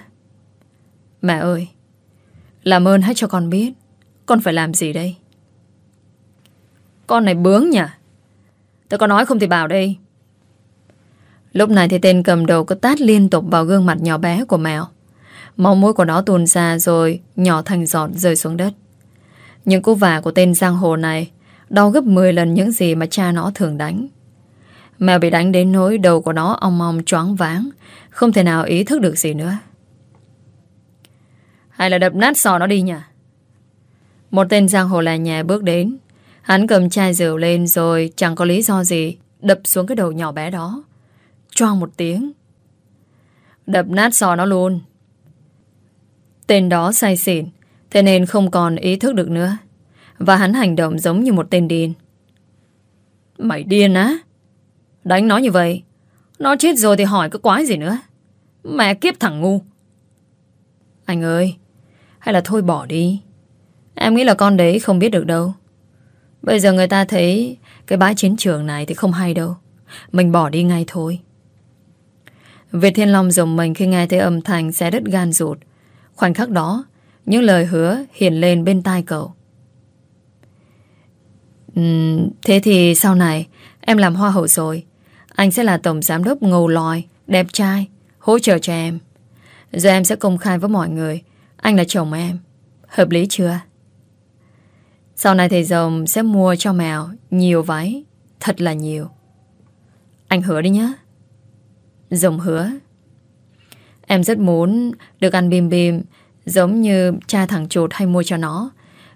Mẹ ơi, làm ơn hãy cho con biết con phải làm gì đây. Con này bướng nhỉ? tớ có nói không thì bảo đây. Lúc này thì tên cầm đầu cứ tát liên tục vào gương mặt nhỏ bé của mèo. Máu mũi của nó tuôn ra rồi nhỏ thành giọt rơi xuống đất. Những cú vả của tên giang hồ này đau gấp 10 lần những gì mà cha nó thường đánh. Mèo bị đánh đến nỗi đầu của nó ong ong choáng váng, không thể nào ý thức được gì nữa. Hay là đập nát sò nó đi nhỉ? Một tên giang hồ là nhà bước đến. Hắn cầm chai rượu lên rồi chẳng có lý do gì đập xuống cái đầu nhỏ bé đó. Choang một tiếng. Đập nát sò nó luôn. Tên đó say xỉn, thế nên không còn ý thức được nữa. Và hắn hành động giống như một tên điên. Mày điên á? Đánh nó như vậy. Nó chết rồi thì hỏi cái quái gì nữa. Mẹ kiếp thằng ngu. Anh ơi, hay là thôi bỏ đi. Em nghĩ là con đấy không biết được đâu. Bây giờ người ta thấy cái bãi chiến trường này thì không hay đâu. Mình bỏ đi ngay thôi. Việt Thiên Long dùng mình khi nghe thấy âm thanh xé đất gan rụt. Khoảnh khắc đó, những lời hứa hiện lên bên tai cậu. Uhm, thế thì sau này em làm hoa hậu rồi. Anh sẽ là tổng giám đốc ngầu lòi, đẹp trai, hỗ trợ cho em. Giờ em sẽ công khai với mọi người. Anh là chồng em. Hợp lý chưa? Sau này thầy rồng sẽ mua cho mèo nhiều váy. Thật là nhiều. Anh hứa đi nhé. Rồng hứa. Em rất muốn được ăn bim bim, giống như cha thằng chuột hay mua cho nó.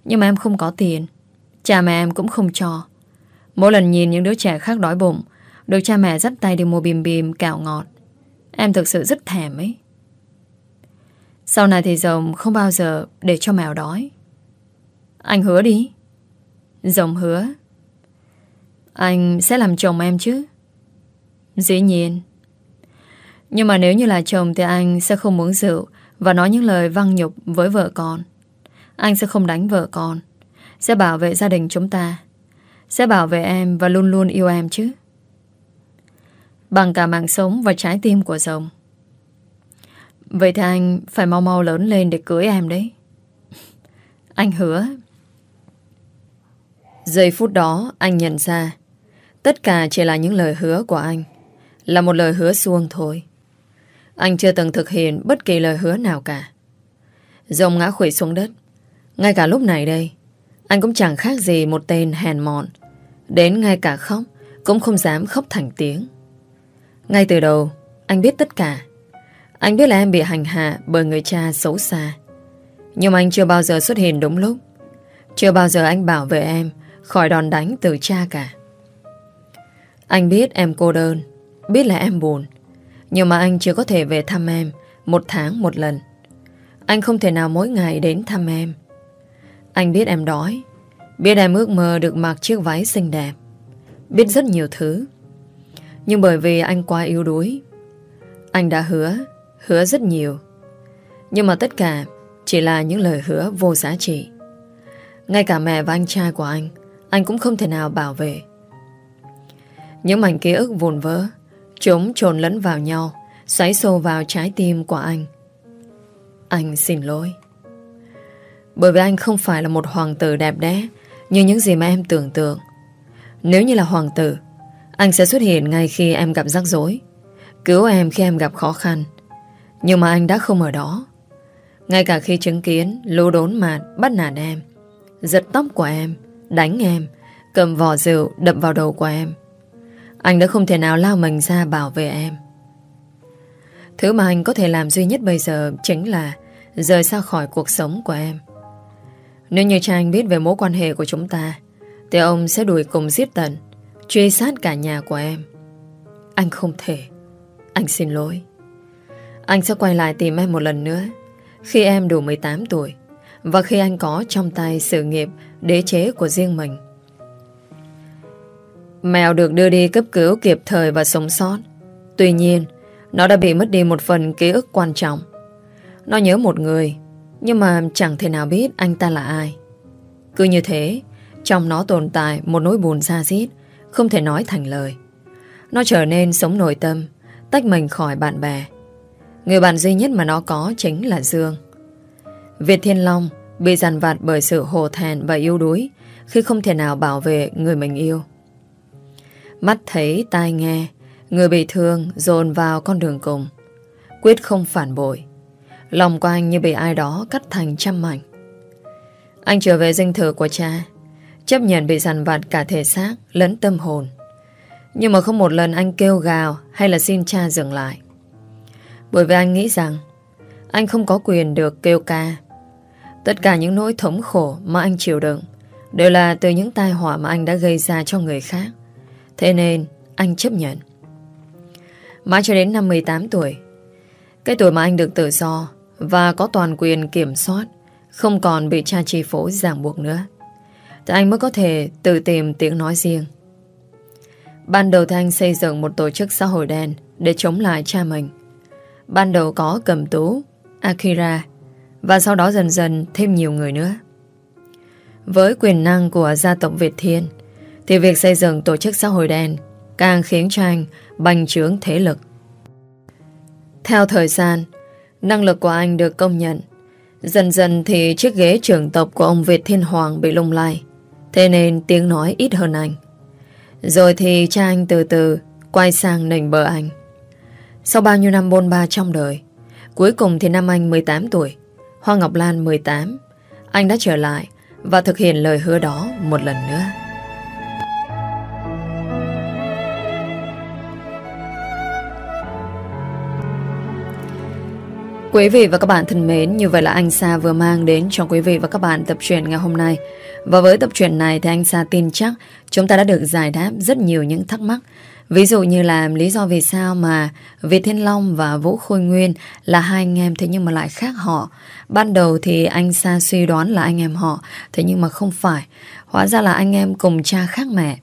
Nhưng mà em không có tiền. Cha mẹ em cũng không cho. Mỗi lần nhìn những đứa trẻ khác đói bụng, được cha mẹ dắt tay đi mua bìm bìm cào ngọt Em thực sự rất thèm ấy Sau này thì rồng không bao giờ để cho mèo đói Anh hứa đi Rồng hứa Anh sẽ làm chồng em chứ Dĩ nhiên nhưng mà nếu như là chồng Thì anh sẽ không uống rượu Và nói những lời văng nhục với vợ con. Anh sẽ không đánh vợ con, Sẽ bảo vệ gia đình chúng ta, Sẽ bảo vệ em và luôn luôn yêu em chứ. Bằng cả mạng sống và trái tim của rồng. Vậy thì anh phải mau mau lớn lên để cưới em đấy. <laughs> Anh hứa. Giây phút đó, anh nhận ra Tất cả chỉ là những lời hứa của anh, Là một lời hứa xuông thôi. Anh chưa từng thực hiện bất kỳ lời hứa nào cả Rồng ngã khủy xuống đất Ngay cả lúc này đây Anh cũng chẳng khác gì một tên hèn mọn Đến ngay cả khóc Cũng không dám khóc thành tiếng ngay từ đầu, anh biết tất cả. Anh biết là em bị hành hạ bởi người cha xấu xa. Nhưng anh chưa bao giờ xuất hiện đúng lúc. Chưa bao giờ anh bảo vệ em khỏi đòn đánh từ cha cả. Anh biết em cô đơn, biết là em buồn. Nhưng mà anh chưa có thể về thăm em một tháng một lần. Anh không thể nào mỗi ngày đến thăm em. Anh biết em đói, biết em ước mơ được mặc chiếc váy xinh đẹp. Biết rất nhiều thứ. Nhưng bởi vì anh quá yếu đuối Anh đã hứa Hứa rất nhiều Nhưng mà tất cả chỉ là những lời hứa vô giá trị Ngay cả mẹ và anh trai của anh Anh cũng không thể nào bảo vệ Những mảnh ký ức vồn vỡ Chúng trồn lẫn vào nhau, Xoáy sâu vào trái tim của anh. Anh xin lỗi. Bởi vì anh không phải là một hoàng tử đẹp đẽ, Như những gì mà em tưởng tượng. Nếu như là hoàng tử, anh sẽ xuất hiện ngay khi em gặp rắc rối, Cứu em khi em gặp khó khăn. Nhưng mà anh đã không ở đó. Ngay cả khi chứng kiến Lô đốn mạt bắt nạt em, Giật tóc của em, Đánh em, Cầm vỏ rượu đập vào đầu của em anh đã không thể nào lao mình ra bảo vệ em. Thứ mà anh có thể làm duy nhất bây giờ Chính là Rời xa khỏi cuộc sống của em. Nếu như cha anh biết về mối quan hệ của chúng ta, Thì ông sẽ đuổi cùng giết tận, Truy sát cả nhà của em. Anh không thể. Anh xin lỗi. Anh sẽ quay lại tìm em một lần nữa Khi em đủ 18 tuổi Và khi anh có trong tay sự nghiệp Đế chế của riêng mình. Mèo được đưa đi cấp cứu kịp thời và sống sót Tuy nhiên Nó đã bị mất đi một phần ký ức quan trọng Nó nhớ một người Nhưng mà chẳng thể nào biết anh ta là ai Cứ như thế Trong nó tồn tại một nỗi buồn xa xít, không thể nói thành lời. Nó trở nên sống nội tâm, tách mình khỏi bạn bè. Người bạn duy nhất mà nó có chính là Dương. Việt Thiên Long bị dằn vặt bởi sự hồ thẹn và yếu đuối khi không thể nào bảo vệ người mình yêu. Mắt thấy, tai nghe, người bị thương dồn vào con đường cùng. Quyết không phản bội. Lòng của anh như bị ai đó cắt thành trăm mảnh. Anh trở về dinh thự của cha, chấp nhận bị dằn vặt cả thể xác lẫn tâm hồn. Nhưng mà không một lần anh kêu gào hay là xin cha dừng lại. Bởi vì anh nghĩ rằng anh không có quyền được kêu ca. Tất cả những nỗi thống khổ mà anh chịu đựng đều là từ những tai họa mà anh đã gây ra cho người khác. Thế nên anh chấp nhận. Mãi cho đến năm 18 tuổi, cái tuổi mà anh được tự do và có toàn quyền kiểm soát, không còn bị cha chi phối ràng buộc nữa. Thì anh mới có thể tự tìm tiếng nói riêng. Ban đầu thì anh xây dựng một tổ chức xã hội đen để chống lại cha mình. Ban đầu có Cầm Tú, Akira và sau đó dần dần thêm nhiều người nữa. Với quyền năng của gia tộc Việt Thiên thì việc xây dựng tổ chức xã hội đen càng khiến cho anh bành trướng thế lực. Theo thời gian, năng lực của anh được công nhận. Dần dần thì chiếc ghế trưởng tộc của ông Việt Thiên Hoàng bị lung lay. Thế nên tiếng nói ít hơn anh. Rồi thì cha anh từ từ quay sang nành bờ anh. Sau bao nhiêu năm bôn ba trong đời, cuối cùng thì năm anh 18 tuổi, Hoa Ngọc Lan 18, anh đã trở lại và thực hiện lời hứa đó một lần nữa. Quý vị và các bạn thân mến, như vậy là anh Sa vừa mang đến cho quý vị và các bạn tập truyện ngày hôm nay. Và với tập truyện này thì anh Sa tin chắc chúng ta đã được giải đáp rất nhiều những thắc mắc. Ví dụ như là lý do vì sao mà Việt Thiên Long và Vũ Khôi Nguyên là hai anh em thế nhưng mà lại khác họ. Ban đầu thì anh Sa suy đoán là anh em họ, thế nhưng mà không phải. Hóa ra là anh em cùng cha khác mẹ.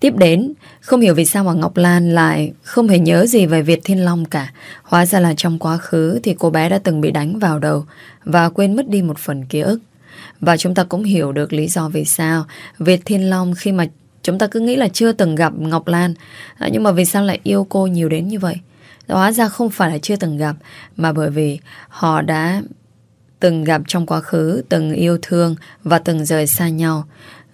Tiếp đến, không hiểu vì sao mà Ngọc Lan lại không hề nhớ gì về Việt Thiên Long cả. Hóa ra là trong quá khứ thì cô bé đã từng bị đánh vào đầu và quên mất đi một phần ký ức. Và chúng ta cũng hiểu được lý do vì sao Việt Thiên Long khi mà chúng ta cứ nghĩ là chưa từng gặp Ngọc Lan à, nhưng mà vì sao lại yêu cô nhiều đến như vậy? Hóa ra không phải là chưa từng gặp mà bởi vì họ đã từng gặp trong quá khứ, từng yêu thương và từng rời xa nhau.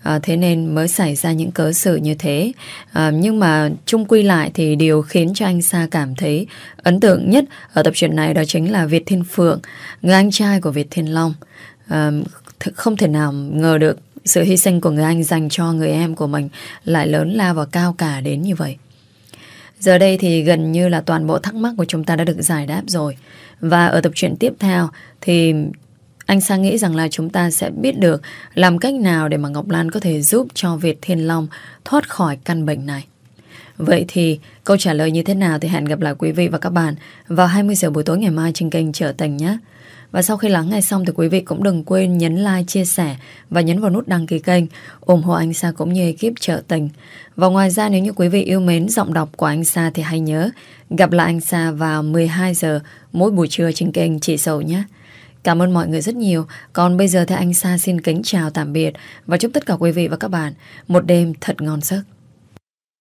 À, thế nên mới xảy ra những cớ sự như thế. À, nhưng mà chung quy lại thì điều khiến cho anh Sa cảm thấy ấn tượng nhất ở tập truyện này đó chính là Việt Thiên Phượng, người anh trai của Việt Thiên Long. À, không thể nào ngờ được sự hy sinh của người anh dành cho người em của mình lại lớn lao và cao cả đến như vậy. Giờ đây thì gần như là toàn bộ thắc mắc của chúng ta đã được giải đáp rồi. Và ở tập truyện tiếp theo thì anh Sang nghĩ rằng là chúng ta sẽ biết được làm cách nào để mà Ngọc Lan có thể giúp cho Việt Thiên Long thoát khỏi căn bệnh này. Vậy thì câu trả lời như thế nào thì hẹn gặp lại quý vị và các bạn vào 20 giờ buổi tối ngày mai trên kênh Trở Tình nhé. Và sau khi lắng nghe xong thì quý vị cũng đừng quên nhấn like, chia sẻ và nhấn vào nút đăng ký kênh ủng hộ anh Sa cũng như ekip Trợ Tình. Và ngoài ra nếu như quý vị yêu mến giọng đọc của anh Sa thì hãy nhớ gặp lại anh Sa vào 12 giờ mỗi buổi trưa trên kênh Chị Sầu nhé. Cảm ơn mọi người rất nhiều. Còn bây giờ thì anh Sa xin kính chào tạm biệt và chúc tất cả quý vị và các bạn một đêm thật ngon giấc.